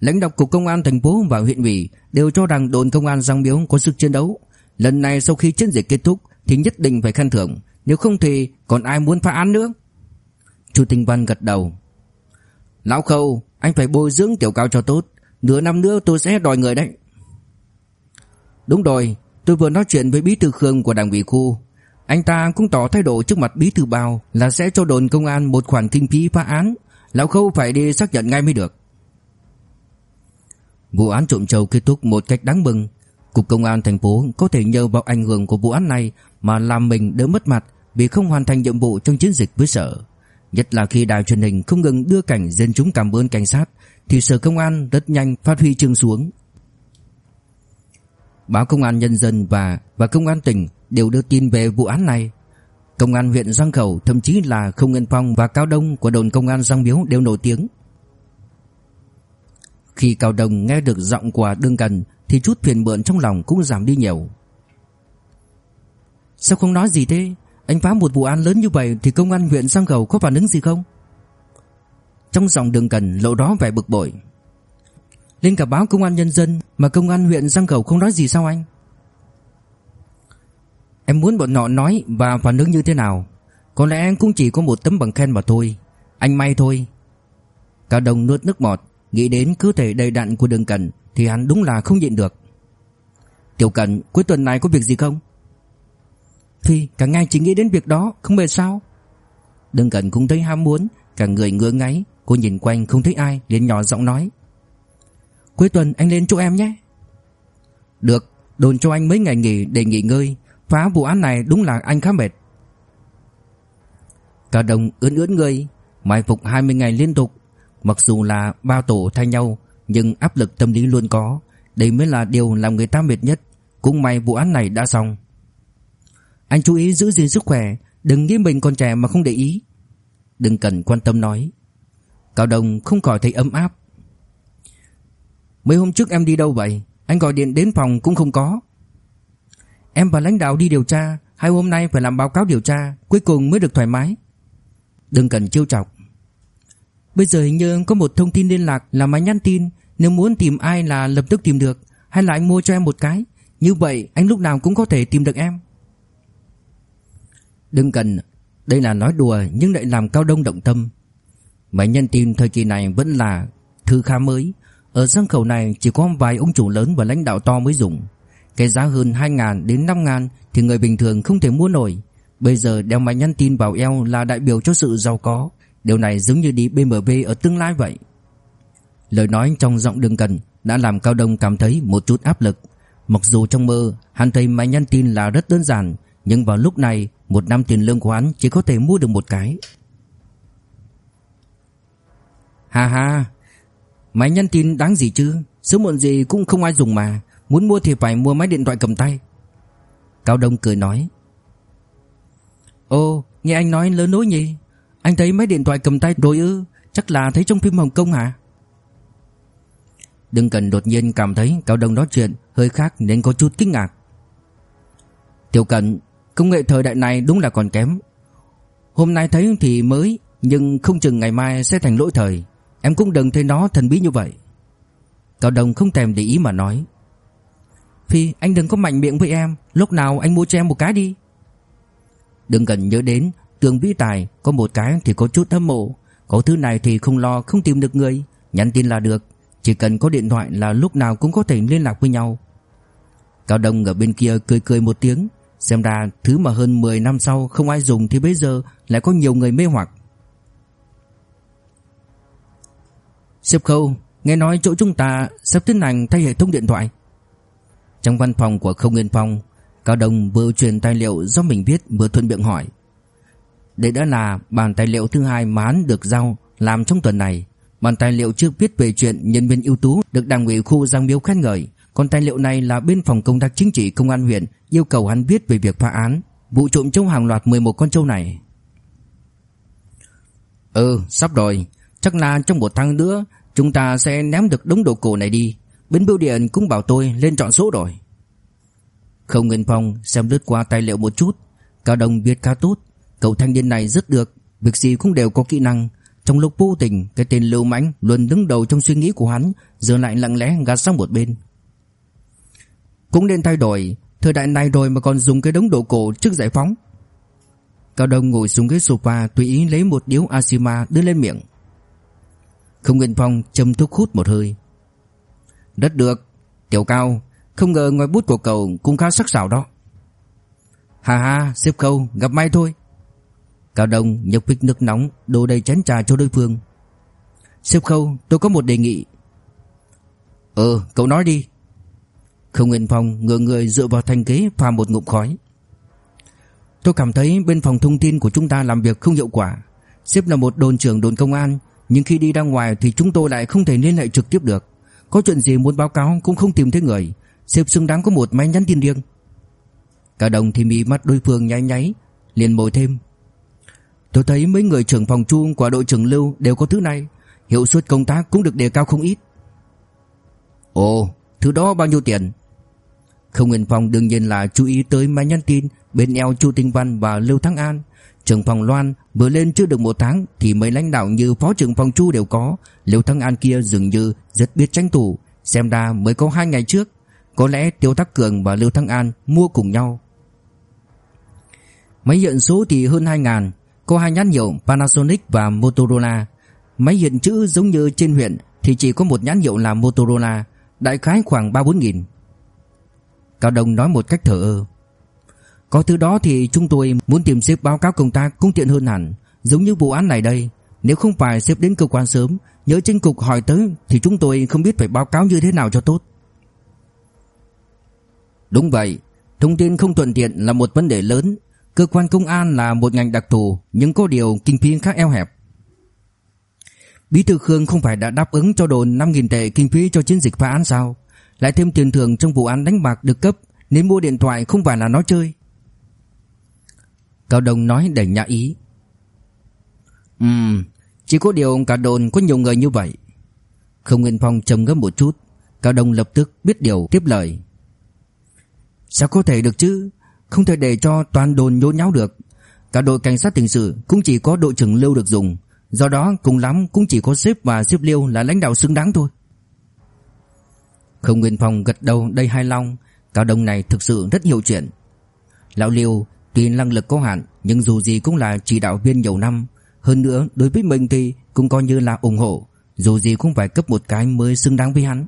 Lãnh đạo cục công an thành phố và huyện ủy Đều cho rằng đồn công an Giang Miếu có sức chiến đấu. Lần này sau khi chiến dịch kết thúc Thì nhất định phải khen thưởng, Nếu không thì còn ai muốn phá án nữa? Chu Tinh Văn gật đầu. Lão Khâu, Anh phải bồi dưỡng Tiểu Cao cho tốt. Nửa năm nữa tôi sẽ đòi người đấy. Đúng rồi, Tôi vừa nói chuyện với bí thư Khương của đảng ủy khu. Anh ta cũng tỏ thái độ trước mặt bí thư bao Là sẽ cho đồn công an một khoản kinh phí phá án. Lão Khâu phải đi xác nhận ngay mới được. Vụ án trộm trầu kết thúc một cách đáng mừng Cục công an thành phố có thể nhờ vào ảnh hưởng của vụ án này Mà làm mình đỡ mất mặt Vì không hoàn thành nhiệm vụ trong chiến dịch với sở Nhất là khi đài truyền hình không ngừng đưa cảnh dân chúng cảm ơn cảnh sát, Thì sở công an rất nhanh phát huy chương xuống Báo công an nhân dân và và công an tỉnh đều đưa tin về vụ án này. Công an huyện Giang Khẩu thậm chí là Không Ngân Phong và Cao Đông của đồn công an Giang Miếu đều nổi tiếng. Khi Cao Đông nghe được giọng của Đương Cần, Thì chút phiền muộn trong lòng cũng giảm đi nhiều. Sao không nói gì thế? Anh phá một vụ án lớn như vậy Thì công an huyện Giang Cầu có phản ứng gì không? Trong giọng Đương Cần lộ đó vẻ bực bội. Lên cả báo công an nhân dân Mà công an huyện Giang Cầu không nói gì sao anh? Em muốn bọn họ nói và phản ứng như thế nào? Có lẽ anh cũng chỉ có một tấm bằng khen mà thôi. Anh may thôi. Cao Đông nuốt nước bọt. Nghĩ đến cơ thể đầy đặn của Đường Cẩn Thì hắn đúng là không nhịn được. Tiểu Cẩn cuối tuần này có việc gì không? Phi cả ngày chỉ nghĩ đến việc đó, Không mệt sao? Đường Cẩn cũng thấy ham muốn, Cả người ngứa ngáy, Cô nhìn quanh không thấy ai, liền nhỏ giọng nói. Cuối tuần anh lên chỗ em nhé. Được, Đồn cho anh mấy ngày nghỉ để nghỉ ngơi, Phá vụ án này đúng là anh khá mệt. Cả đồng ướn ướn người, Mai phục 20 ngày liên tục. Mặc dù là ba tổ thay nhau, Nhưng áp lực tâm lý luôn có. Đây mới là điều làm người ta mệt nhất. Cũng may vụ án này đã xong. Anh chú ý giữ gìn sức khỏe, Đừng nghĩ mình còn trẻ mà không để ý. Đừng cần quan tâm nói. Cao Đồng không khỏi thấy ấm áp. Mấy hôm trước em đi đâu vậy? Anh gọi điện đến phòng cũng không có. Em và lãnh đạo đi điều tra, Hai hôm nay phải làm báo cáo điều tra, Cuối cùng mới được thoải mái. Đừng cần chiêu chọc. Bây giờ hình như có một thông tin liên lạc là máy nhắn tin, Nếu muốn tìm ai là lập tức tìm được, Hay là anh mua cho em một cái. Như vậy, anh lúc nào cũng có thể tìm được em. Đừng cần, Đây là nói đùa nhưng lại làm cao đông động tâm. Máy nhắn tin thời kỳ này vẫn là Thứ khá mới. Ở sân khẩu này chỉ có vài ông chủ lớn và lãnh đạo to mới dùng. Cái giá hơn 2 ngàn đến 5 ngàn Thì người bình thường không thể mua nổi. Bây giờ đeo máy nhắn tin vào eo là đại biểu cho sự giàu có. Điều này giống như đi BMW ở tương lai vậy. Lời nói trong giọng đường cần Đã làm Cao Đông cảm thấy một chút áp lực. Mặc dù trong mơ Hắn thấy máy nhắn tin là rất đơn giản Nhưng vào lúc này Một năm tiền lương của hắn chỉ có thể mua được một cái. Ha ha Máy nhắn tin đáng gì chứ? Sớm muộn gì cũng không ai dùng mà Muốn mua thì phải mua máy điện thoại cầm tay. Cao Đông cười nói Ô, nghe anh nói lớn nối nhỉ? Anh thấy máy điện thoại cầm tay rồi ư? Chắc là thấy trong phim Hồng Kông hả? Đừng cần đột nhiên cảm thấy Cao Đông nói chuyện, hơi khác nên có chút kinh ngạc. Tiểu Cận Công nghệ thời đại này đúng là còn kém. Hôm nay thấy thì mới, Nhưng không chừng ngày mai sẽ thành lỗi thời. Em cũng đừng thấy nó thần bí như vậy. Cao Đông không thèm để ý mà nói. Phi, anh đừng có mạnh miệng với em. Lúc nào anh mua cho em một cái đi. Đừng cần nhớ đến Tường vĩ tài, có một cái thì có chút hâm mộ. Có thứ này thì không lo, không tìm được người. Nhắn tin là được. Chỉ cần có điện thoại là lúc nào cũng có thể liên lạc với nhau. Cao Đông ở bên kia cười cười một tiếng. Xem ra thứ mà hơn 10 năm sau không ai dùng thì bây giờ lại có nhiều người mê hoặc. Sếp Khâu, Nghe nói chỗ chúng ta sắp tiến hành thay hệ thống điện thoại. Trong văn phòng của Không Nguyên Phong, Cao Đông vừa truyền tài liệu do mình viết vừa thuận miệng hỏi. Đây đã là bản tài liệu thứ hai mà hắn được giao làm trong tuần này. Bản tài liệu trước viết về chuyện nhân viên ưu tú được đảng ủy khu Giang Miếu khen ngợi. Còn tài liệu này là bên phòng công tác chính trị công an huyện yêu cầu hắn viết về việc phá án. Vụ trộm trâu hàng loạt 11 con trâu này. Ừ sắp rồi. Chắc là trong một tháng nữa Chúng ta sẽ ném được đống đồ cổ này đi. Bên bưu điện cũng bảo tôi lên chọn số rồi. Không Nguyên Phong xem lướt qua tài liệu một chút. Cao Đông viết khá tốt Cậu thanh niên này rất được. Việc gì cũng đều có kỹ năng. Trong lúc vô tình Cái tên Lưu Mãnh luôn đứng đầu trong suy nghĩ của hắn Giờ lại lặng lẽ gạt sang một bên. Cũng nên thay đổi. Thời đại này rồi mà còn dùng cái đống đồ cổ trước giải phóng. Cao Đông ngồi xuống ghế sofa Tùy ý lấy một điếu Asima đưa lên miệng. Không Nguyên Phong châm thuốc hút một hơi. Rất được. Tiểu Cao Không ngờ ngoài bút của cậu cũng khá sắc sảo đó. Hà hà xếp câu, gặp may thôi. Cao Đông nhấp vích nước nóng, Đổ đầy chén trà cho đối phương. Xếp khâu, tôi có một đề nghị. Ừ cậu nói đi. Không Nguyên Phong ngửa người dựa vào thanh ghế pha một ngụm khói. Tôi cảm thấy bên phòng thông tin của chúng ta làm việc không hiệu quả. Sếp là một đồn trưởng đồn công an, Nhưng khi đi ra ngoài thì chúng tôi lại không thể liên hệ trực tiếp được. Có chuyện gì muốn báo cáo cũng không tìm thấy người. Sếp xứng đáng có một máy nhắn tin riêng. Cả đồng thì mị mắt đối phương nháy nháy, liền bồi thêm. Tôi thấy mấy người trưởng phòng chu của đội trưởng Lưu đều có thứ này. Hiệu suất công tác cũng được đề cao không ít. Ồ, Thứ đó bao nhiêu tiền? Không Nguyên Phong đương nhiên là chú ý tới máy nhắn tin Bên eo Chu Tinh Văn và Lưu Thắng An. Trưởng phòng Loan vừa lên chưa được một tháng Thì mấy lãnh đạo như phó trưởng phòng Chu đều có. Lưu Thắng An kia dường như rất biết tranh thủ, Xem ra mới có hai ngày trước. Có lẽ Tiêu Thắc Cường và Lưu Thắng An mua cùng nhau. Máy hiện số thì hơn 2 ngàn. Có hai nhãn hiệu Panasonic và Motorola. Máy hiện chữ giống như trên huyện Thì chỉ có một nhãn hiệu là Motorola, Đại khái khoảng 3-4 nghìn. Cao Đông nói một cách thở ơ. Có thứ đó thì chúng tôi muốn tìm xếp báo cáo công tác cũng tiện hơn hẳn. Giống như vụ án này đây, Nếu không phải xếp đến cơ quan sớm, Nhớ chính cục hỏi tới Thì chúng tôi không biết phải báo cáo như thế nào cho tốt. Đúng vậy, Thông tin không thuận tiện là một vấn đề lớn. Cơ quan công an là một ngành đặc thù, Nhưng có điều kinh phí khá eo hẹp. Bí thư Khương không phải đã đáp ứng cho đồn 5.000 tệ kinh phí cho chiến dịch phá án sao? Lại thêm tiền thưởng trong vụ án đánh bạc được cấp, Nên mua điện thoại không phải là nói chơi. Cao Đông nói đầy nhã ý. Ừm, Chỉ có điều cả đồn có nhiều người như vậy. Không Nguyên Phong trầm ngâm một chút. Cao Đông lập tức biết điều tiếp lời. Sao có thể được chứ? Không thể để cho toàn đồn nhốn nháo được. Cả đội cảnh sát tình sự Cũng chỉ có đội trưởng Lưu được dùng. Do đó, cùng lắm cũng chỉ có sếp và sếp Liêu là lãnh đạo xứng đáng thôi. Không Nguyên Phong gật đầu, đầy hài lòng. Cao đồng này thực sự rất hiểu chuyện. Lão Liêu, tuy năng lực có hạn, Nhưng dù gì cũng là chỉ đạo viên nhiều năm. Hơn nữa, đối với mình thì cũng coi như là ủng hộ. Dù gì cũng phải cấp một cái mới xứng đáng với hắn.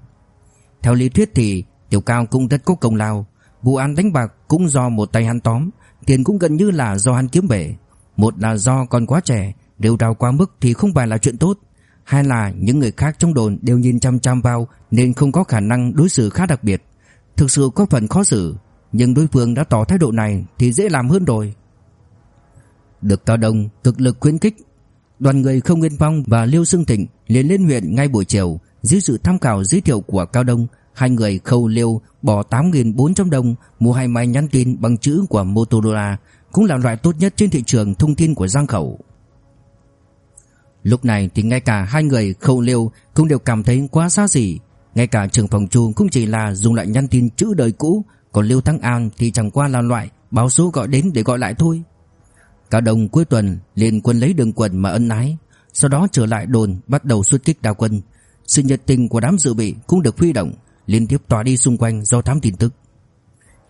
Theo lý thuyết thì Tiểu Cao cũng rất có công lao. Vụ án đánh bạc cũng do một tay hắn tóm, Tiền cũng gần như là do hắn kiếm về Một là do còn quá trẻ, đều đào quá mức thì không phải là chuyện tốt. Hai là những người khác trong đồn đều nhìn chăm chăm vào Nên không có khả năng đối xử khá đặc biệt. Thực sự có phần khó xử, Nhưng đối phương đã tỏ thái độ này Thì dễ làm hơn rồi. Được Cao Đông cực lực khuyến khích, Đoàn người không Nguyên Phong và Liêu Sương Thịnh liền lên huyện ngay buổi chiều Dưới sự tham khảo giới thiệu của Cao Đông Hai người khâu Liêu bỏ 8.400 đồng, Mua hai máy nhắn tin bằng chữ của Motorola, Cũng là loại tốt nhất trên thị trường thông tin của Giang Khẩu. Lúc này thì ngay cả hai người khâu liêu cũng đều cảm thấy quá xa xỉ. Ngay cả trường phòng chu cũng chỉ là dùng lại nhắn tin chữ đời cũ, Còn Liêu Thắng An thì chẳng qua là loại báo số gọi đến để gọi lại thôi. Cả đồng cuối tuần liền quân lấy đường quần mà ân ái, Sau đó trở lại đồn bắt đầu xuất kích đào quân. Sự nhiệt tình của đám dự bị cũng được huy động. Liên tiếp tỏa đi xung quanh do thám tin tức.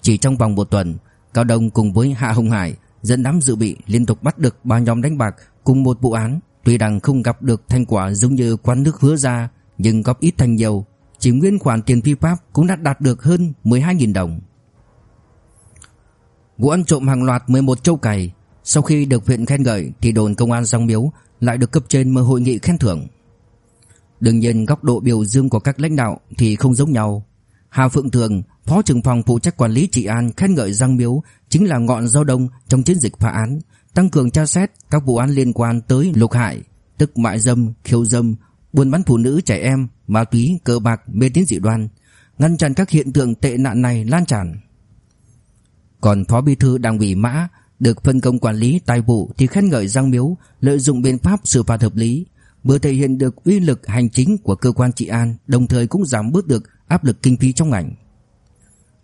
Chỉ trong vòng một tuần, Cao Đông cùng với Hạ Hồng Hải dẫn đám dự bị liên tục bắt được ba nhóm đánh bạc cùng một vụ án. Tuy rằng không gặp được thành quả giống như quán nước hứa ra, Nhưng góp ít thành nhiều. Chỉ nguyên khoản tiền phi pháp cũng đã đạt được hơn 12.000 đồng. Vụ ăn trộm hàng loạt 11 châu cày. Sau khi được huyện khen ngợi Thì đồn công an Giang Miếu Lại được cấp trên mở hội nghị khen thưởng. Đương nhiên góc độ biểu dương của các lãnh đạo Thì không giống nhau Hà Phượng Thường Phó trưởng phòng phụ trách quản lý trị an khen ngợi Giang Miếu Chính là ngọn giao đông trong chiến dịch phá án tăng cường tra xét các vụ án liên quan tới lục hại, tức mại dâm, khiêu dâm, buôn bán phụ nữ trẻ em, ma túy, cờ bạc, mê tín dị đoan, ngăn chặn các hiện tượng tệ nạn này lan tràn. Còn Phó Bí thư Đảng ủy Mã được phân công quản lý tài vụ thì khen ngợi Giang Miếu lợi dụng biện pháp xử phạt hợp lý, vừa thể hiện được uy lực hành chính của cơ quan trị an, đồng thời cũng giảm bớt được áp lực kinh phí trong ngành.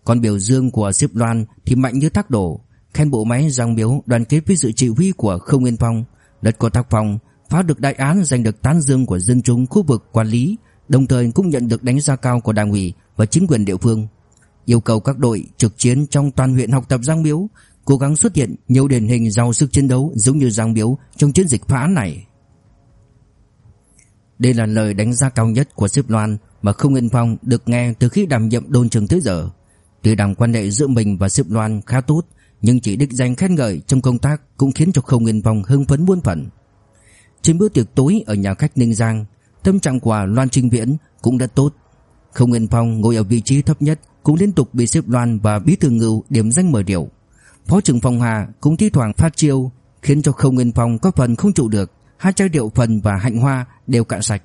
Còn biểu dương của Diệp Loan thì mạnh như thác đổ, khen bộ máy Giang Miếu đoàn kết với sự chỉ huy của Không Nguyên Phong, đất của tác phong, phá được đại án giành được tán dương của dân chúng khu vực quản lý, đồng thời cũng nhận được đánh giá cao của đảng ủy và chính quyền địa phương. Yêu cầu các đội trực chiến trong toàn huyện học tập Giang Miếu, cố gắng xuất hiện nhiều điển hình giàu sức chiến đấu giống như Giang Miếu trong chiến dịch phá án này. Đây là lời đánh giá cao nhất của Xếp Loan mà Không Nguyên Phong được nghe từ khi đảm nhiệm đồn trường tới giờ. Tuy rằng quan hệ giữa mình và Xếp Loan khá tốt, nhưng chỉ đích danh khen ngợi trong công tác cũng khiến cho Không Nguyên Phong hưng phấn muôn phần. Trên bữa tiệc tối ở nhà khách Ninh Giang, tâm trạng của Loan Trinh Viễn cũng đã tốt. Không Nguyên Phong ngồi ở vị trí thấp nhất cũng liên tục bị xếp Loan và Bí thư Ngưu điểm danh mời điệu. Phó trưởng phòng Hà cũng thi thoảng phát chiêu khiến cho Không Nguyên Phong có phần không trụ được, hai chai rượu phần và hạnh hoa đều cạn sạch.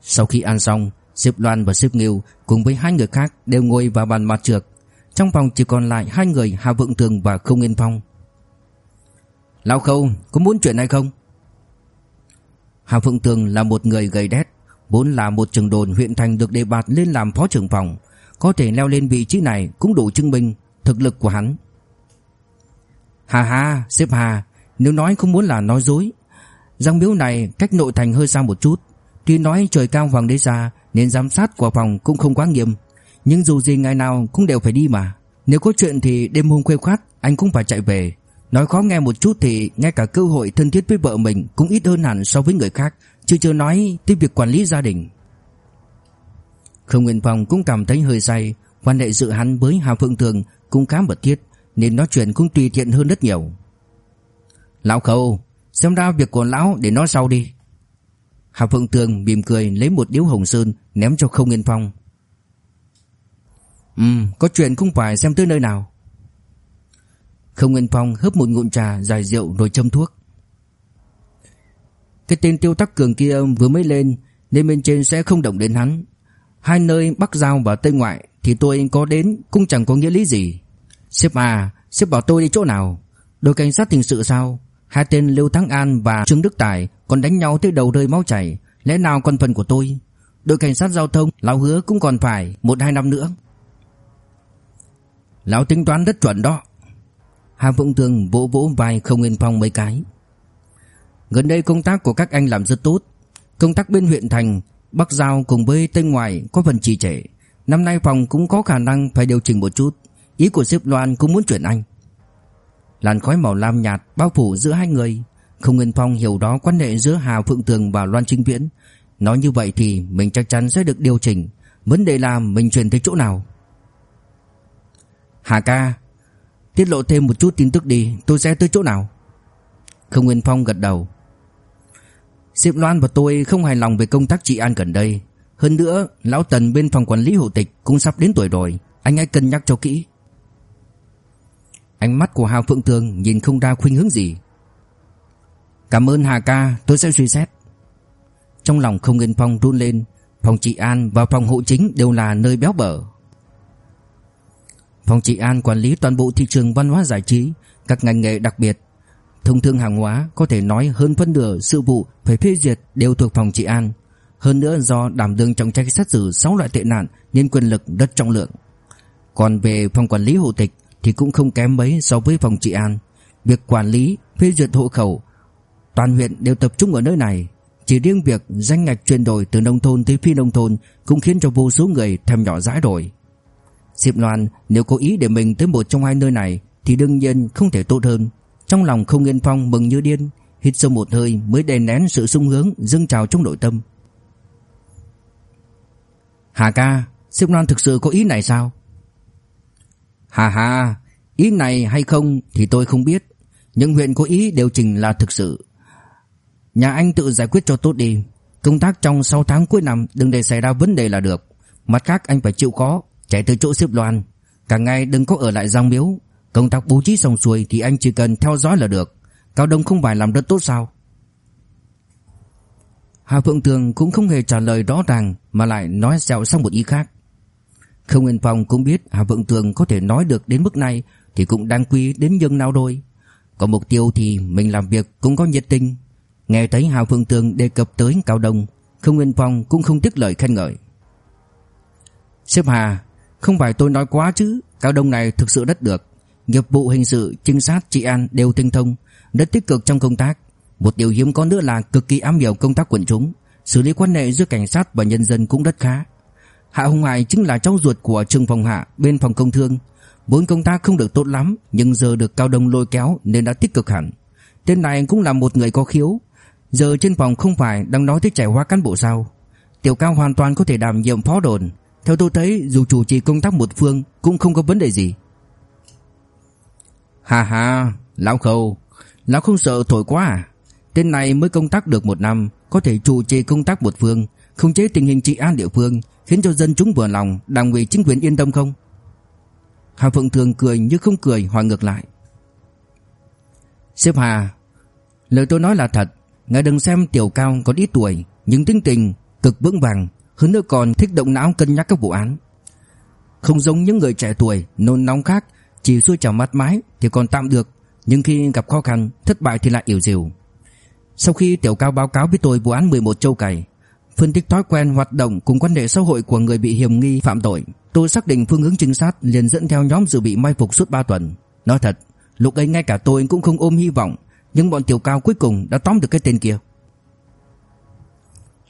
Sau khi ăn xong, Diệp Loan và Diệp Nghiêu cùng với hai người khác đều ngồi vào bàn mặt trược trong phòng chỉ còn lại hai người Hà Vượng Thường và Không Yên Phong Lão Khâu có muốn chuyện này không? Hà Vượng Thường là một người gầy đét Vốn là một trường đồn huyện thành được đề bạt lên làm phó trưởng phòng Có thể leo lên vị trí này cũng đủ chứng minh thực lực của hắn Hà hà, Diệp Hà Nếu nói không muốn là nói dối Giang miếu này cách nội thành hơi xa một chút. Tuy nói trời cao hoàng đế xa Nên giám sát của phòng cũng không quá nghiêm. Nhưng dù gì ngày nào cũng đều phải đi mà. Nếu có chuyện thì đêm hôm khuya khoát, Anh cũng phải chạy về. Nói khó nghe một chút thì ngay cả cơ hội thân thiết với vợ mình Cũng ít hơn hẳn so với người khác, Chứ chưa nói tới việc quản lý gia đình. Khương Nguyên Phong cũng cảm thấy hơi say, Quan hệ giữa hắn với Hà Phượng thường cũng khá mật thiết, Nên nói chuyện cũng tùy tiện hơn rất nhiều. Lão Khâu Xem ra việc của lão để nói sau đi. Hà Phượng Tường mỉm cười lấy một điếu hồng sơn ném cho Không yên Phong. Ừm, có chuyện không phải xem tới nơi nào. Không Nguyên Phong hớp một ngụm trà dài rượu rồi châm thuốc. Cái tên tiêu tắc cường kia vừa mới lên Nên bên trên sẽ không động đến hắn. Hai nơi Bắc Giao và Tây Ngoại Thì tôi có đến cũng chẳng có nghĩa lý gì. Sếp à Sếp bảo tôi đi chỗ nào? Đội cảnh sát hình sự sao? Hai tên Lưu Thắng An và Trương Đức Tài Còn đánh nhau tới đầu rơi máu chảy. Lẽ nào còn phần của tôi? Đội cảnh sát giao thông, Lão hứa cũng còn phải Một hai năm nữa. Lão tính toán rất chuẩn đó. Hà Phụng Tường vỗ vỗ vai không nguyên phong mấy cái. Gần đây công tác của các anh làm rất tốt. Công tác bên huyện thành, Bắc Giao cùng với Tây Ngoại có phần trì trệ. Năm nay phòng cũng có khả năng phải điều chỉnh một chút. Ý của sếp Loan cũng muốn chuyển anh. Làn khói màu lam nhạt bao phủ giữa hai người. Không Nguyên Phong hiểu đó quan hệ giữa Hà Phượng Tường và Loan Trinh Viễn. Nói như vậy thì mình chắc chắn sẽ được điều chỉnh. Vấn đề là mình chuyển tới chỗ nào? Hà ca, Tiết lộ thêm một chút tin tức đi, Tôi sẽ tới chỗ nào? Không Nguyên Phong gật đầu. Diệp Loan và tôi không hài lòng về công tác trị an gần đây. Hơn nữa, Lão Tần bên phòng quản lý hộ tịch Cũng sắp đến tuổi rồi, Anh hãy cân nhắc cho kỹ. Ánh mắt của Hà Phượng Tường nhìn không ra khuynh hướng gì Cảm ơn Hà ca, Tôi sẽ suy xét Trong lòng không yên phong run lên, Phòng trị an và phòng hộ chính đều là nơi béo bở Phòng trị an quản lý toàn bộ thị trường văn hóa giải trí, Các ngành nghề đặc biệt, Thông thương hàng hóa có thể nói hơn phân nửa sự vụ phải phê duyệt đều thuộc phòng trị an. Hơn nữa do đảm đương trọng trách xét xử 6 loại tệ nạn, nên quyền lực rất trọng lượng. Còn về phòng quản lý hộ tịch thì cũng không kém mấy so với phòng trị an. Việc quản lý, phê duyệt hộ khẩu, toàn huyện đều tập trung ở nơi này. Chỉ riêng việc danh ngạch chuyển đổi từ nông thôn tới phi nông thôn cũng khiến cho vô số người thèm nhỏ dãi rồi. Diệp Loan nếu có ý để mình tới một trong hai nơi này thì đương nhiên không thể tốt hơn. Trong lòng không yên phong mừng như điên Hít sâu một hơi mới đè nén sự sung hướng dâng trào trong nội tâm Hà ca Diệp Loan thực sự có ý này sao Hà hà Ý này hay không thì tôi không biết, Nhưng huyện có ý điều chỉnh là thực sự. Nhà anh tự giải quyết cho tốt đi, Công tác trong 6 tháng cuối năm Đừng để xảy ra vấn đề là được. Mặt khác anh phải chịu khó, Chạy từ chỗ xếp loan. Cả ngày đừng có ở lại giang miếu, Công tác bố trí xong xuôi thì anh chỉ cần theo dõi là được. Cao Đông không phải làm rất tốt sao? Hà Phượng Tường cũng không hề trả lời rõ ràng Mà lại nói dẹo sang một ý khác. Không Nguyên Phong cũng biết Hà Vượng Tường có thể nói được đến mức này Thì cũng đáng quý đến nhường nào rồi Có mục tiêu thì mình làm việc cũng có nhiệt tình Nghe thấy Hà Vượng Tường đề cập tới Cao Đông Không Nguyên Phong cũng không tiếc lời khen ngợi Sếp Hà Không phải tôi nói quá chứ Cao Đông này thực sự rất được nghiệp vụ hình sự, trinh sát, trị an đều tinh thông, rất tích cực trong công tác. Một điều hiếm có nữa là cực kỳ am hiểu công tác quần chúng, xử lý quan hệ giữa cảnh sát và nhân dân cũng rất khá. Hạ Hùng Hải chính là cháu ruột của Trương Phong Hạ bên phòng công thương, vốn công tác không được tốt lắm, nhưng giờ được Cao Đông lôi kéo nên đã tích cực hẳn. Tên này cũng là một người có khiếu, giờ trên phòng không phải đang nói tới trẻ hóa cán bộ sao? Tiểu Cao hoàn toàn có thể đảm nhiệm phó đồn, theo tôi thấy dù chủ trì công tác một phương cũng không có vấn đề gì. Hà hà, lão khâu, lão không sợ thổi quá à? Tên này mới công tác được một năm, có thể chủ trì công tác một phương, không chế tình hình trị an địa phương, khiến cho dân chúng vừa lòng, đảng ủy chính quyền yên tâm không? Hà Phượng Thường cười như không cười hỏi ngược lại. Sếp Hà, lời tôi nói là thật, ngài đừng xem tiểu cao còn ít tuổi, nhưng tính tình cực vững vàng, hơn nữa còn thích động não cân nhắc các vụ án. Không giống những người trẻ tuổi nôn nóng khác chỉ xuôi chào mắt mái thì còn tạm được Nhưng khi gặp khó khăn Thất bại thì lại yếu dìu Sau khi Tiểu Cao báo cáo với tôi vụ án 11 châu cày phân tích thói quen hoạt động cùng quan hệ xã hội của người bị hiểm nghi phạm tội. Tôi xác định phương hướng trinh sát liền dẫn theo nhóm dự bị mai phục suốt 3 tuần. Nói thật, lúc ấy ngay cả tôi cũng không ôm hy vọng, nhưng bọn tiểu cao cuối cùng đã tóm được cái tên kia.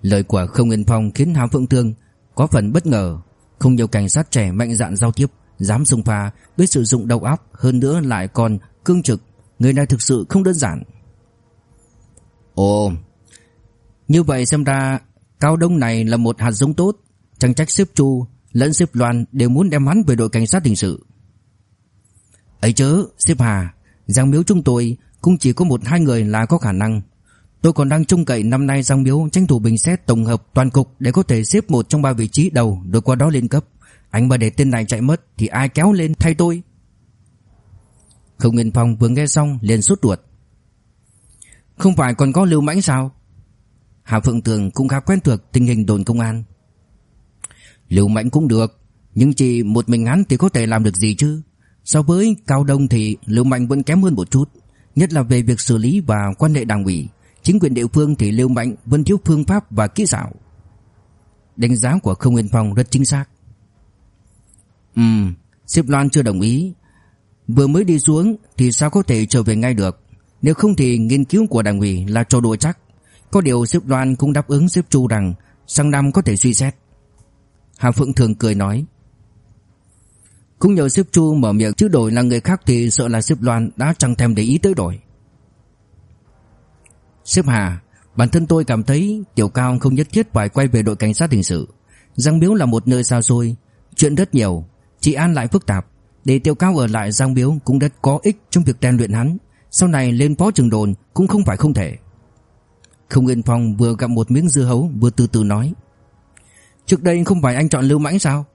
Lời của Không Yên Phong khiến Hàm Phượng Thương có phần bất ngờ, không nhiều cảnh sát trẻ mạnh dạn giao tiếp, dám xung pha, biết sử dụng đầu óc, hơn nữa lại còn cương trực, người này thực sự không đơn giản. Ồ, như vậy xem ra Cao Đông này là một hạt giống tốt, chẳng trách xếp Chu lẫn xếp Loan đều muốn đem hắn về đội cảnh sát hình sự. Ấy chớ, xếp Hà, Giang Miếu chúng tôi cũng chỉ có một hai người là có khả năng. Tôi còn đang trông cậy năm nay Giang Miếu tranh thủ bình xét tổng hợp toàn cục để có thể xếp một trong ba vị trí đầu rồi qua đó lên cấp. Anh mà để tên này chạy mất thì ai kéo lên thay tôi? Không Nguyên Phong vừa nghe xong liền sốt ruột. Không phải còn có Lưu Mãnh sao? Hà Phượng Tường cũng khá quen thuộc tình hình đồn công an. Lưu Mạnh cũng được, nhưng chỉ một mình hắn thì có thể làm được gì chứ? So với Cao Đông thì Lưu Mạnh vẫn kém hơn một chút, nhất là về việc xử lý và quan hệ đảng ủy. Chính quyền địa phương thì Lưu Mạnh vẫn thiếu phương pháp và kỹ xảo. Đánh giá của Không Nguyên Phong rất chính xác. Ừm, Sếp Loan chưa đồng ý. Vừa mới đi xuống thì sao có thể trở về ngay được. Nếu không thì nghiên cứu của đảng ủy là trò đùa chắc. Có điều Diệp Loan cũng đáp ứng Diệp Chu rằng sang năm có thể suy xét. Hà Phượng thường cười nói. Cũng nhờ Diệp Chu mở miệng chứ đổi là người khác thì sợ là Diệp Loan đã chẳng thèm để ý tới đổi. Diệp Hà, bản thân tôi cảm thấy Tiểu Cao không nhất thiết phải quay về đội cảnh sát hình sự. Giang Biếu là một nơi xa xôi, chuyện rất nhiều, chị An lại phức tạp. Để Tiểu Cao ở lại Giang Biếu cũng rất có ích trong việc rèn luyện hắn. Sau này lên phó trường đồn cũng không phải không thể. Không Yên Phong vừa gặp một miếng dưa hấu, vừa từ từ nói. Trước đây không phải anh chọn Lưu Mãnh sao?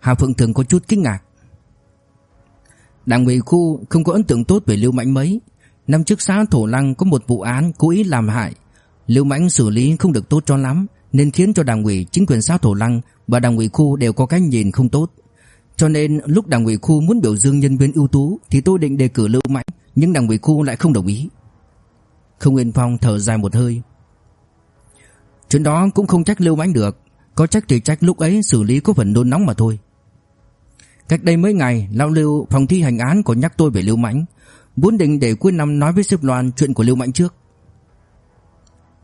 Hà Phượng Thường có chút kinh ngạc. Đảng ủy khu không có ấn tượng tốt về Lưu Mãnh mấy. Năm trước xã Thổ Lăng có một vụ án cố ý làm hại. Lưu Mãnh xử lý không được tốt cho lắm, nên khiến cho đảng ủy, chính quyền xã Thổ Lăng và đảng ủy khu đều có cái nhìn không tốt. Cho nên lúc đảng ủy khu muốn biểu dương nhân viên ưu tú, thì tôi định đề cử Lưu Mãnh, nhưng đảng ủy khu lại không đồng ý. Không Nguyên Phong thở dài một hơi. Chuyện đó cũng không trách Lưu Mãnh được, có trách thì trách lúc ấy xử lý có phần nôn nóng mà thôi. Cách đây mấy ngày, lão Lưu phòng thi hành án có nhắc tôi về Lưu Mãnh, muốn định để cuối năm nói với sếp Loan chuyện của Lưu Mãnh trước.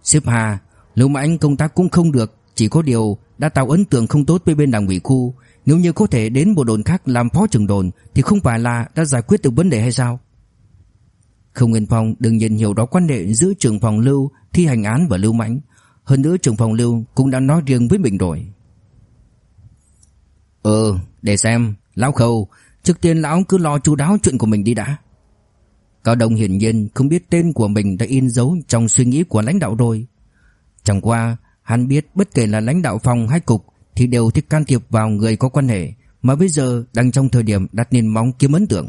Sếp Hà, Lưu Mãnh công tác cũng không được, chỉ có điều đã tạo ấn tượng không tốt với bên đảng ủy khu, nếu như có thể đến bộ đồn khác làm phó trưởng đồn thì không phải là đã giải quyết được vấn đề hay sao? Không Nguyên Phong đừng nhìn hiểu đó quan hệ giữa trưởng phòng Lưu thi hành án và Lưu Mãnh, hơn nữa trưởng phòng Lưu cũng đã nói riêng với mình rồi. Ừ, để xem, Lão Khâu, trước tiên lão cứ lo chú đáo chuyện của mình đi đã. Cao Đông hiển nhiên không biết tên của mình đã in dấu trong suy nghĩ của lãnh đạo rồi. Chẳng qua, hắn biết bất kể là lãnh đạo phòng hay cục thì đều thích can thiệp vào người có quan hệ, mà bây giờ đang trong thời điểm đặt nền móng kiếm ấn tượng.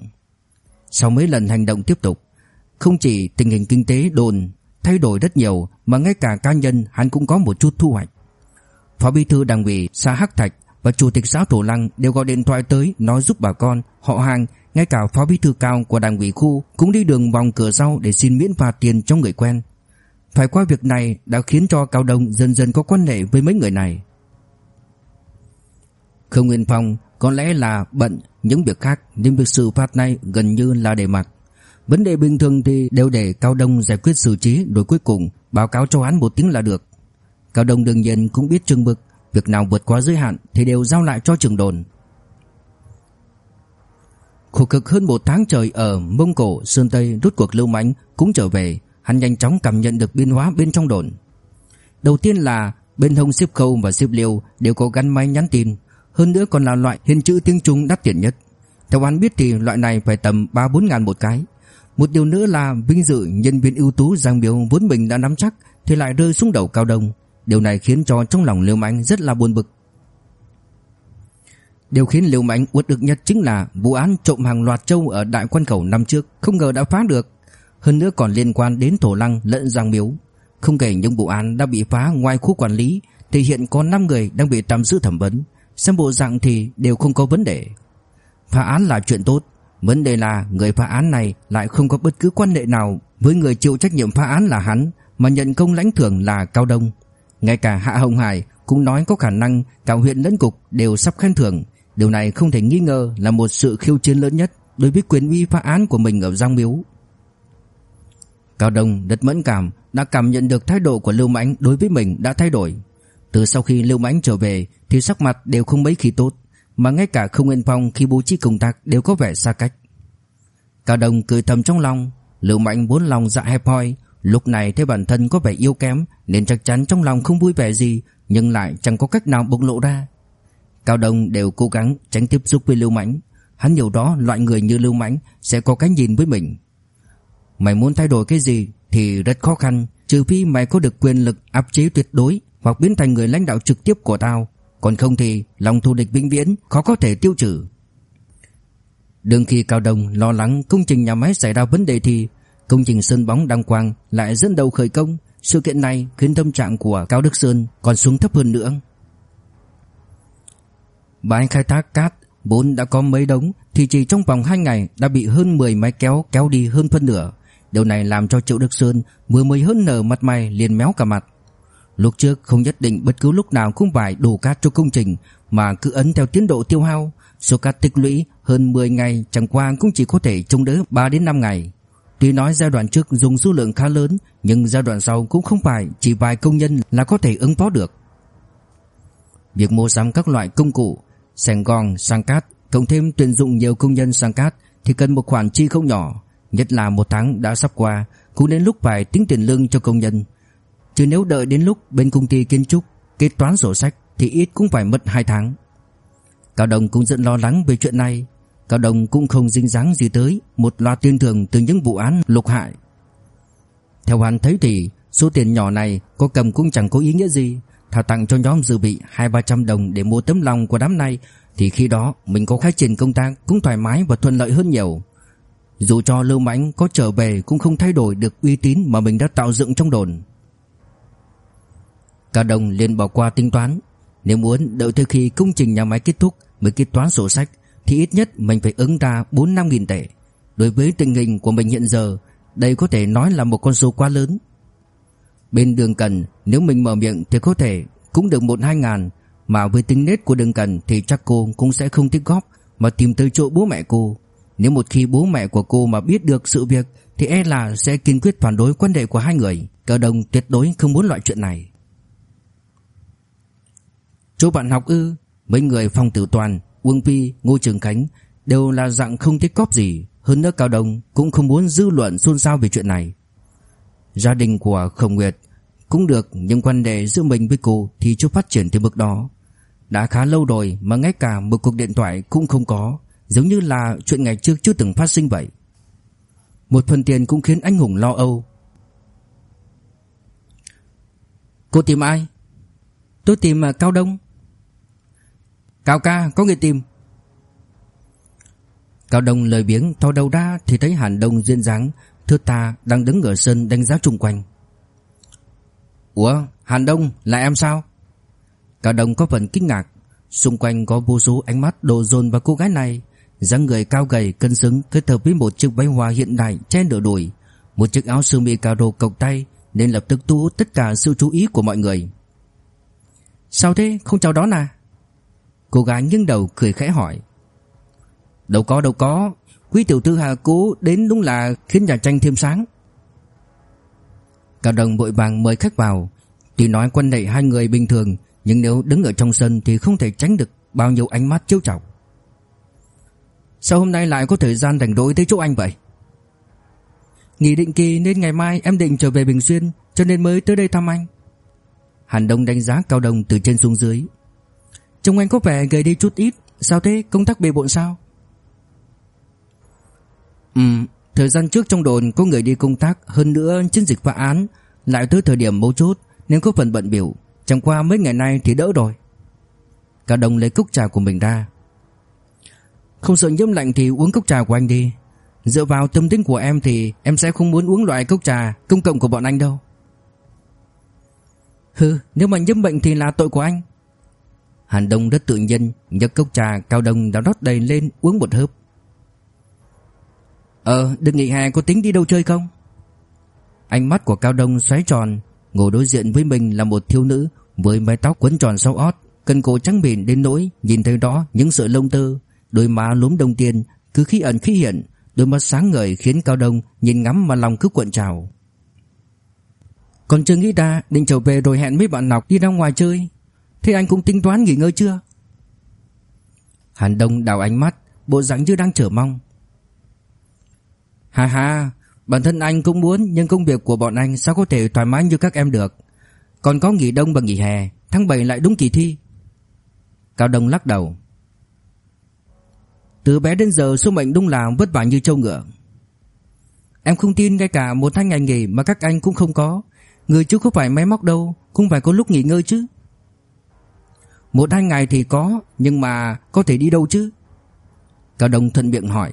Sau mấy lần hành động tiếp tục, không chỉ tình hình kinh tế đồn thay đổi rất nhiều mà ngay cả cá nhân hắn cũng có một chút thu hoạch. Phó bí thư đảng ủy xã Hắc Thạch và chủ tịch xã Thổ Lăng đều gọi điện thoại tới nói giúp bà con, họ hàng, ngay cả phó bí thư cao của đảng ủy khu cũng đi đường vòng cửa sau để xin miễn phạt tiền cho người quen. Phải qua việc này đã khiến cho Cao Đông dần dần có quan hệ với mấy người này. Không Nguyên Phong có lẽ là bận những việc khác nên việc sự phạt này gần như là để mặc. Vấn đề bình thường thì đều để Cao Đông giải quyết xử trí rồi cuối cùng báo cáo cho hắn một tiếng là được. Cao Đông đương nhiên cũng biết trường bực Việc nào vượt quá giới hạn thì đều giao lại cho trường đồn. Khổ cực hơn một tháng trời ở Mông Cổ, Sơn Tây rút cuộc lưu mãnh cũng trở về Hắn nhanh chóng cảm nhận được biến hóa bên trong đồn. Đầu tiên là bên hông xếp khâu và xếp liêu đều có gắn máy nhắn tin Hơn nữa còn là loại hiện chữ tiếng Trung đắt tiền nhất. Theo hắn biết thì loại này phải tầm 3-4 ngàn một cái. Một điều nữa là vinh dự nhân viên ưu tú Giang biểu vốn mình đã nắm chắc Thì lại rơi xuống đầu cao đông Điều này khiến cho trong lòng Liêu Mạnh rất là buồn bực. Điều khiến Liêu Mạnh uất ức nhất chính là vụ án trộm hàng loạt châu ở Đại Quan Khẩu năm trước không ngờ đã phá được, hơn nữa còn liên quan đến Thổ Lăng lẫn Giang Miếu. Không kể những vụ án đã bị phá ngoài khu quản lý thì hiện có 5 người đang bị tạm giữ thẩm vấn, xem bộ dạng thì đều không có vấn đề. Phá án là chuyện tốt, vấn đề là người phá án này lại không có bất cứ quan hệ nào với người chịu trách nhiệm phá án là hắn, mà nhận công lãnh thưởng là Cao Đông. Ngay cả Hạ Hồng Hải cũng nói có khả năng cả huyện lẫn cục đều sắp khen thưởng. Điều này không thể nghi ngờ là một sự khiêu chiến lớn nhất Đối với quyền uy phá án của mình ở Giang Miếu. Cao Đông rất mẫn cảm, Đã cảm nhận được thái độ của Lưu Mãnh đối với mình đã thay đổi. Từ sau khi Lưu Mãnh trở về Thì sắc mặt đều không mấy khi tốt. Mà ngay cả không Nguyên Phong khi bố trí công tác Đều có vẻ xa cách. Cao Đông cười thầm trong lòng Lưu mạnh vốn lòng dạ hẹp hòi Lúc này thấy bản thân có vẻ yếu kém Nên chắc chắn trong lòng không vui vẻ gì Nhưng lại chẳng có cách nào bộc lộ ra. Cao Đông đều cố gắng tránh tiếp xúc với Lưu mạnh, Hắn hiểu đó loại người như Lưu mạnh Sẽ có cái nhìn với mình. Mày muốn thay đổi cái gì Thì rất khó khăn Trừ phi mày có được quyền lực áp chế tuyệt đối Hoặc biến thành người lãnh đạo trực tiếp của tao. Còn không thì lòng thù địch vĩnh viễn Khó có thể tiêu trừ Đương khi Cao Đông lo lắng công trình nhà máy xảy ra vấn đề thì Công trình sơn bóng đăng quang lại dẫn đầu khởi công Sự kiện này khiến tâm trạng của Cao Đức Sơn còn xuống thấp hơn nữa Bãi khai thác cát vốn đã có mấy đống, thì chỉ trong vòng 2 ngày đã bị hơn 10 máy kéo kéo đi hơn phân nửa. Điều này làm cho Triệu Đức Sơn vừa mới hơn nở mặt mày liền méo cả mặt. Lúc trước không nhất định bất cứ lúc nào cũng phải đủ cát cho công trình mà cứ ấn theo tiến độ tiêu hao. Số cát tích lũy hơn 10 ngày chẳng qua cũng chỉ có thể chống đỡ 3 đến 5 ngày. Tuy nói giai đoạn trước dùng số lượng khá lớn nhưng giai đoạn sau cũng không phải chỉ vài công nhân là có thể ứng phó được. Việc mua sắm các loại công cụ, sàng gòn, sang cát, cộng thêm tuyển dụng nhiều công nhân sang cát thì cần một khoản chi không nhỏ, nhất là một tháng đã sắp qua, cũng đến lúc phải tính tiền lương cho công nhân. Chứ nếu đợi đến lúc bên công ty kiến trúc kết toán sổ sách thì ít cũng phải mất 2 tháng. Cao Đồng cũng rất lo lắng về chuyện này, Cao Đồng cũng không dính dáng gì tới một loạt tuyên thường từ những vụ án lục hại. Theo hắn thấy thì số tiền nhỏ này có cầm cũng chẳng có ý nghĩa gì, thà tặng cho nhóm dự bị hai ba trăm đồng để mua tấm lòng của đám này thì khi đó mình có khai triển công tác cũng thoải mái và thuận lợi hơn nhiều. Dù cho Lưu Mãnh có trở về cũng không thay đổi được uy tín mà mình đã tạo dựng trong đồn. Cả đồng liền bỏ qua tính toán, nếu muốn đợi tới khi công trình nhà máy kết thúc mới kết toán sổ sách thì ít nhất mình phải ứng ra 4 năm nghìn tệ. Đối với tình hình của mình hiện giờ, đây có thể nói là một con số quá lớn. Bên đường cần nếu mình mở miệng thì có thể cũng được một hai ngàn Mà với tính nết của đường cần thì chắc cô cũng sẽ không thích góp Mà tìm tới chỗ bố mẹ cô Nếu một khi bố mẹ của cô mà biết được sự việc Thì e là sẽ kiên quyết phản đối quan hệ của hai người Cả đồng tuyệt đối không muốn loại chuyện này Chỗ bạn học ư Mấy người Phong Tử Toàn, Uông Phi, Ngô Trường Khánh Đều là dạng không thích cóp gì Hơn nữa Cao Đông cũng không muốn dư luận xôn xao về chuyện này Gia đình của Khổng Nguyệt cũng được nhưng quan hệ giữa mình với cô thì chưa phát triển tới mức đó. Đã khá lâu rồi mà ngay cả một cuộc điện thoại cũng không có, giống như là chuyện ngày trước chưa từng phát sinh vậy. Một phần tiền cũng khiến anh Hùng lo âu. Cô tìm ai? Tôi tìm à, Cao Đông. Cao ca, có người tìm. Cao Đông lời biếng thò đầu ra thì thấy Hàn Đông duyên dáng, thưa ta đang đứng ở sân đánh giá chung quanh. Ủa Hàn Đông là em sao? Cao đồng có phần kinh ngạc. Xung quanh có vô số ánh mắt đổ dồn vào cô gái này. dáng người cao gầy cân xứng kết hợp với một chiếc váy hoa hiện đại che nửa đùi. Một chiếc áo sơ mi caro cộc tay nên lập tức thu hút tất cả sự chú ý của mọi người. Sao thế? Không chào đón à? Cô gái nghiêng đầu cười khẽ hỏi. Đâu có đâu có. Quý tiểu thư hà cố đến đúng là khiến nhà tranh thêm sáng. Cao Đồng vội vàng mời khách vào. Tuy nói quan hệ hai người bình thường, Nhưng nếu đứng ở trong sân Thì không thể tránh được bao nhiêu ánh mắt chiếu trọng Sao hôm nay lại có thời gian rảnh rỗi tới chỗ anh vậy? Nghỉ định kỳ nên ngày mai em định trở về Bình Xuyên, Cho nên mới tới đây thăm anh. Hàn Đông đánh giá Cao Đồng từ trên xuống dưới. Trông anh có vẻ gầy đi chút ít. Sao thế? Công tác bề bộn sao? Ừm Thời gian trước trong đồn có người đi công tác. Hơn nữa chiến dịch phá án Lại tới thời điểm mấu chốt Nên có phần bận biểu. Chẳng qua mấy ngày nay thì đỡ rồi. Cả đồng lấy cốc trà của mình ra. Không sợ nhiễm lạnh thì uống cốc trà của anh đi. Dựa vào tâm tính của em thì Em sẽ không muốn uống loại cốc trà Công cộng của bọn anh đâu. Hừ nếu mà nhiễm bệnh thì là tội của anh Hàn Đông rất tự nhiên nhấc cốc trà cao đông đã rót đầy lên uống một hớp. Ờ, đừng nghỉ hè có tính đi đâu chơi không? Ánh mắt của Cao Đông xoáy tròn, Ngồi đối diện với mình là một thiếu nữ Với mái tóc quấn tròn sau ót Cân cổ trắng mịn đến nỗi Nhìn thấy đó những sợi lông tơ Đôi má lúm đồng tiền Cứ khi ẩn khi hiện Đôi mắt sáng ngời khiến Cao Đông nhìn ngắm mà lòng cứ cuộn trào. Còn chưa nghĩ ra định trở về rồi hẹn mấy bạn học đi ra ngoài chơi. Thế anh cũng tính toán nghỉ ngơi chưa? Hàn Đông đào ánh mắt, Bộ dạng như đang chờ mong. Hà hà Bản thân anh cũng muốn, Nhưng công việc của bọn anh sao có thể thoải mái như các em được? Còn có nghỉ đông và nghỉ hè, Tháng 7 lại đúng kỳ thi. Cao Đông lắc đầu. Từ bé đến giờ, số mệnh đúng là vất vả như trâu ngựa. Em không tin ngay cả một tháng ngày nghỉ mà các anh cũng không có. Người chứ không phải máy móc đâu, Cũng phải có lúc nghỉ ngơi chứ. Một hai ngày thì có, Nhưng mà có thể đi đâu chứ? Cao Đông thân miệng hỏi.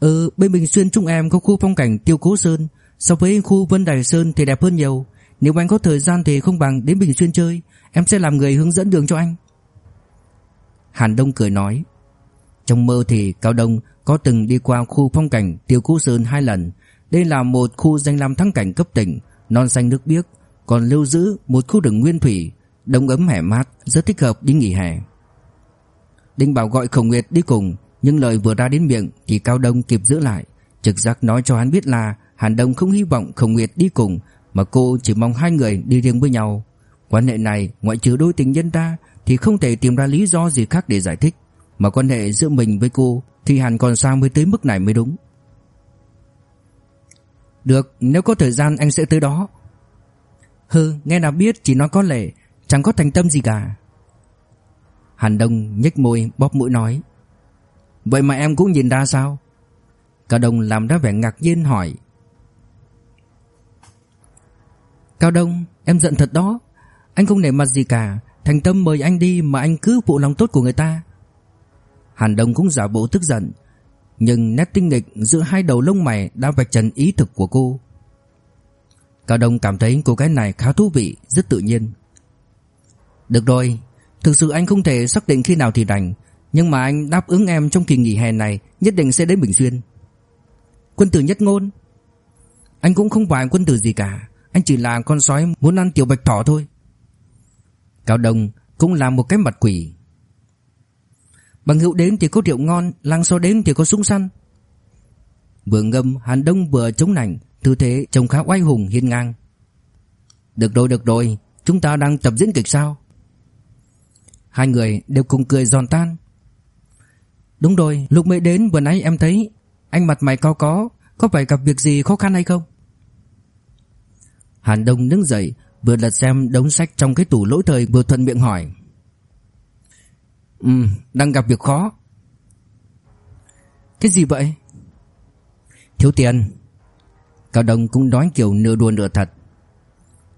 Ừ bên Bình Xuyên chúng em có khu phong cảnh Tiêu Cố Sơn. So với khu Vân Đài Sơn thì đẹp hơn nhiều. Nếu anh có thời gian thì không bằng đến Bình Xuyên chơi. Em sẽ làm người hướng dẫn đường cho anh. Hàn Đông cười nói. Trong mơ thì Cao Đông có từng đi qua khu phong cảnh Tiêu Cố Sơn hai lần. Đây là một khu danh lam thắng cảnh cấp tỉnh, Non xanh nước biếc, Còn lưu giữ một khu rừng nguyên thủy. Đông ấm hè mát, Rất thích hợp đi nghỉ hè. Đinh Bảo gọi Khổng Nguyệt đi cùng, Nhưng lời vừa ra đến miệng Thì Cao Đông kịp giữ lại. Trực giác nói cho hắn biết là Hàn Đông không hy vọng Khổng Nguyệt đi cùng, Mà cô chỉ mong hai người đi riêng với nhau. Quan hệ này, ngoại trừ đôi tình nhân ta Thì không thể tìm ra lý do gì khác để giải thích. Mà quan hệ giữa mình với cô Thì hẳn còn sao mới tới mức này mới đúng. Được, nếu có thời gian anh sẽ tới đó. Hừ, nghe nào biết chỉ nói có lệ. Chẳng có thành tâm gì cả. Hàn Đông nhếch môi bóp mũi nói Vậy mà em cũng nhìn ra sao? Cao Đông làm ra vẻ ngạc nhiên hỏi Cao Đông em giận thật đó. Anh không nể mặt gì cả. Thành tâm mời anh đi mà anh cứ phụ lòng tốt của người ta. Hàn Đông cũng giả bộ tức giận Nhưng nét tinh nghịch giữa hai đầu lông mày đã vạch trần ý thực của cô. Cao Đông cảm thấy cô gái này khá thú vị, rất tự nhiên. Được rồi, thực sự anh không thể xác định khi nào thì rảnh Nhưng mà anh đáp ứng em trong kỳ nghỉ hè này Nhất định sẽ đến Bình Xuyên. Quân tử nhất ngôn. Anh cũng không phải quân tử gì cả Anh chỉ là con sói muốn ăn tiểu bạch thỏ thôi. Cao Đông cũng là một cái mặt quỷ. Bằng hữu đến thì có rượu ngon Lăng so đến thì có súng săn. Vừa ngâm Hàn Đông vừa chống nảnh Tư thế trông khá oai hùng hiên ngang. Được rồi được rồi Chúng ta đang tập diễn kịch sao? Hai người đều cùng cười giòn tan. Đúng rồi, Lúc mới đến vừa nãy em thấy Anh mặt mày cao có Có phải gặp việc gì khó khăn hay không? Hàn Đông đứng dậy, Vừa lật xem đống sách trong cái tủ lỗi thời Vừa thuận miệng hỏi. Ừ đang gặp việc khó. Cái gì vậy? Thiếu tiền. Cao Đông cũng nói kiểu nửa đùa nửa thật.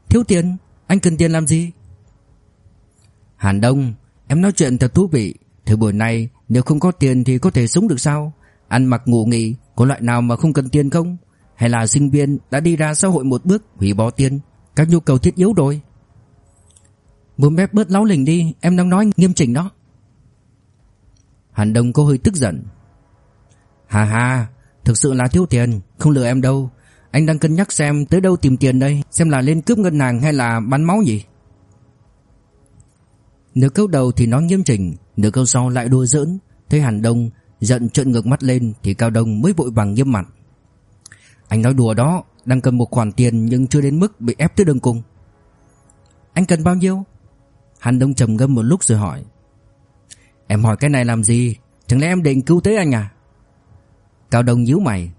Thiếu tiền? Anh cần tiền làm gì? Hàn Đông Em nói chuyện thật thú vị. Thời buổi này, nếu không có tiền thì có thể sống được sao? Ăn mặc ngủ nghỉ, Có loại nào mà không cần tiền không? Hay là sinh viên đã đi ra xã hội một bước, Hủy bỏ tiền? Các nhu cầu thiết yếu rồi. Muốn bếp bớt láo lình đi, Em đang nói nghiêm chỉnh đó. Hàn Đông có hơi tức giận. Hà hà Thực sự là thiếu tiền, Không lừa em đâu. Anh đang cân nhắc xem tới đâu tìm tiền đây, Xem là lên cướp ngân hàng hay là bán máu gì Nửa câu đầu thì nói nghiêm chỉnh, Nửa câu sau lại đùa giỡn. Thấy Hàn Đông giận trợn ngược mắt lên Thì Cao Đông mới vội vàng nghiêm mặt. Anh nói đùa đó, Đang cần một khoản tiền nhưng chưa đến mức bị ép tới đường cùng. Anh cần bao nhiêu? Hàn Đông trầm ngâm một lúc rồi hỏi. Em hỏi cái này làm gì? Chẳng lẽ em định cứu tế anh à? Cao Đông nhíu mày.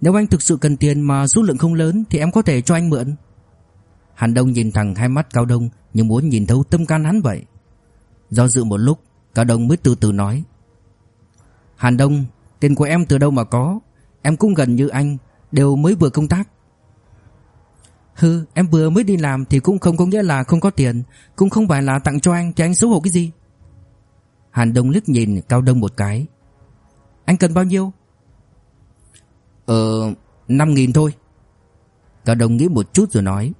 Nếu anh thực sự cần tiền mà số lượng không lớn Thì em có thể cho anh mượn. Hàn Đông nhìn thẳng hai mắt Cao Đông, Như muốn nhìn thấu tâm can hắn vậy. Do dự một lúc, Cao Đông mới từ từ nói. Hàn Đông, Tiền của em từ đâu mà có? Em cũng gần như anh, Đều mới vừa công tác. Hừ, em vừa mới đi làm Thì cũng không có nghĩa là không có tiền, Cũng không phải là tặng cho anh Thì anh xấu hổ cái gì? Hàn Đông liếc nhìn Cao Đông một cái. Anh cần bao nhiêu? Ờ 5 nghìn thôi. Cao Đông nghĩ một chút rồi nói.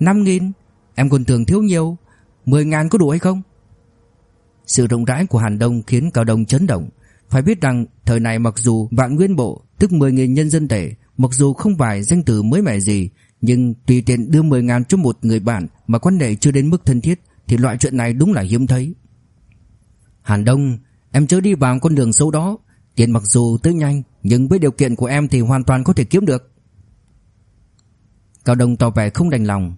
5 nghìn. Em còn tưởng thiếu nhiều. 10 ngàn có đủ hay không? Sự rộng rãi của Hàn Đông khiến Cao Đông chấn động. Phải biết rằng, thời này mặc dù vạn nguyên bộ, Tức 10.000 nhân dân tệ, Mặc dù không phải danh từ mới mẻ gì, Nhưng tùy tiện đưa 10 ngàn cho một người bạn Mà quan hệ chưa đến mức thân thiết, Thì loại chuyện này đúng là hiếm thấy. Hàn Đông, Em chớ đi vào con đường xấu đó. Tiền mặc dù tới nhanh, Nhưng với điều kiện của em thì hoàn toàn có thể kiếm được. Cao Đông tỏ vẻ không đành lòng.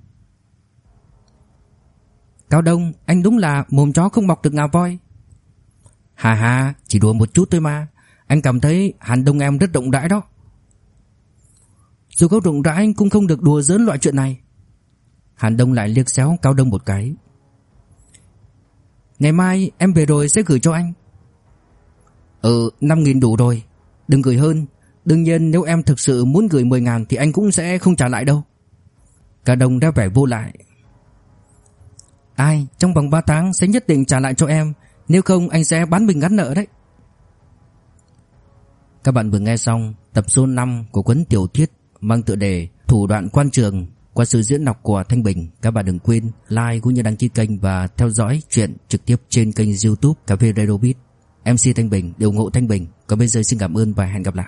Cao Đông, Anh đúng là mồm chó không mọc được ngà voi. Hà hà Chỉ đùa một chút thôi mà. Anh cảm thấy Hàn Đông em rất rộng rãi đó. Dù có rộng rãi, anh cũng không được đùa giỡn loại chuyện này. Hàn Đông lại liếc xéo Cao Đông một cái. Ngày mai em về rồi sẽ gửi cho anh. Ừ 5.000 đủ rồi. Đừng gửi hơn. Đương nhiên nếu em thực sự muốn gửi 10.000 Thì anh cũng sẽ không trả lại đâu. Cả đồng đã vẻ vô lại. Ai trong vòng 3 tháng sẽ nhất định trả lại cho em Nếu không anh sẽ bán mình gắn nợ đấy Các bạn vừa nghe xong tập số 5 của cuốn tiểu thuyết mang tựa đề Thủ đoạn quan trường qua sự diễn đọc của Thanh Bình. Các bạn đừng quên like cũng như đăng ký kênh và theo dõi chuyện trực tiếp trên kênh YouTube Cà phê Radio Beat. MC Thanh Bình, đều ngộ Thanh Bình. Còn bây giờ xin cảm ơn và hẹn gặp lại.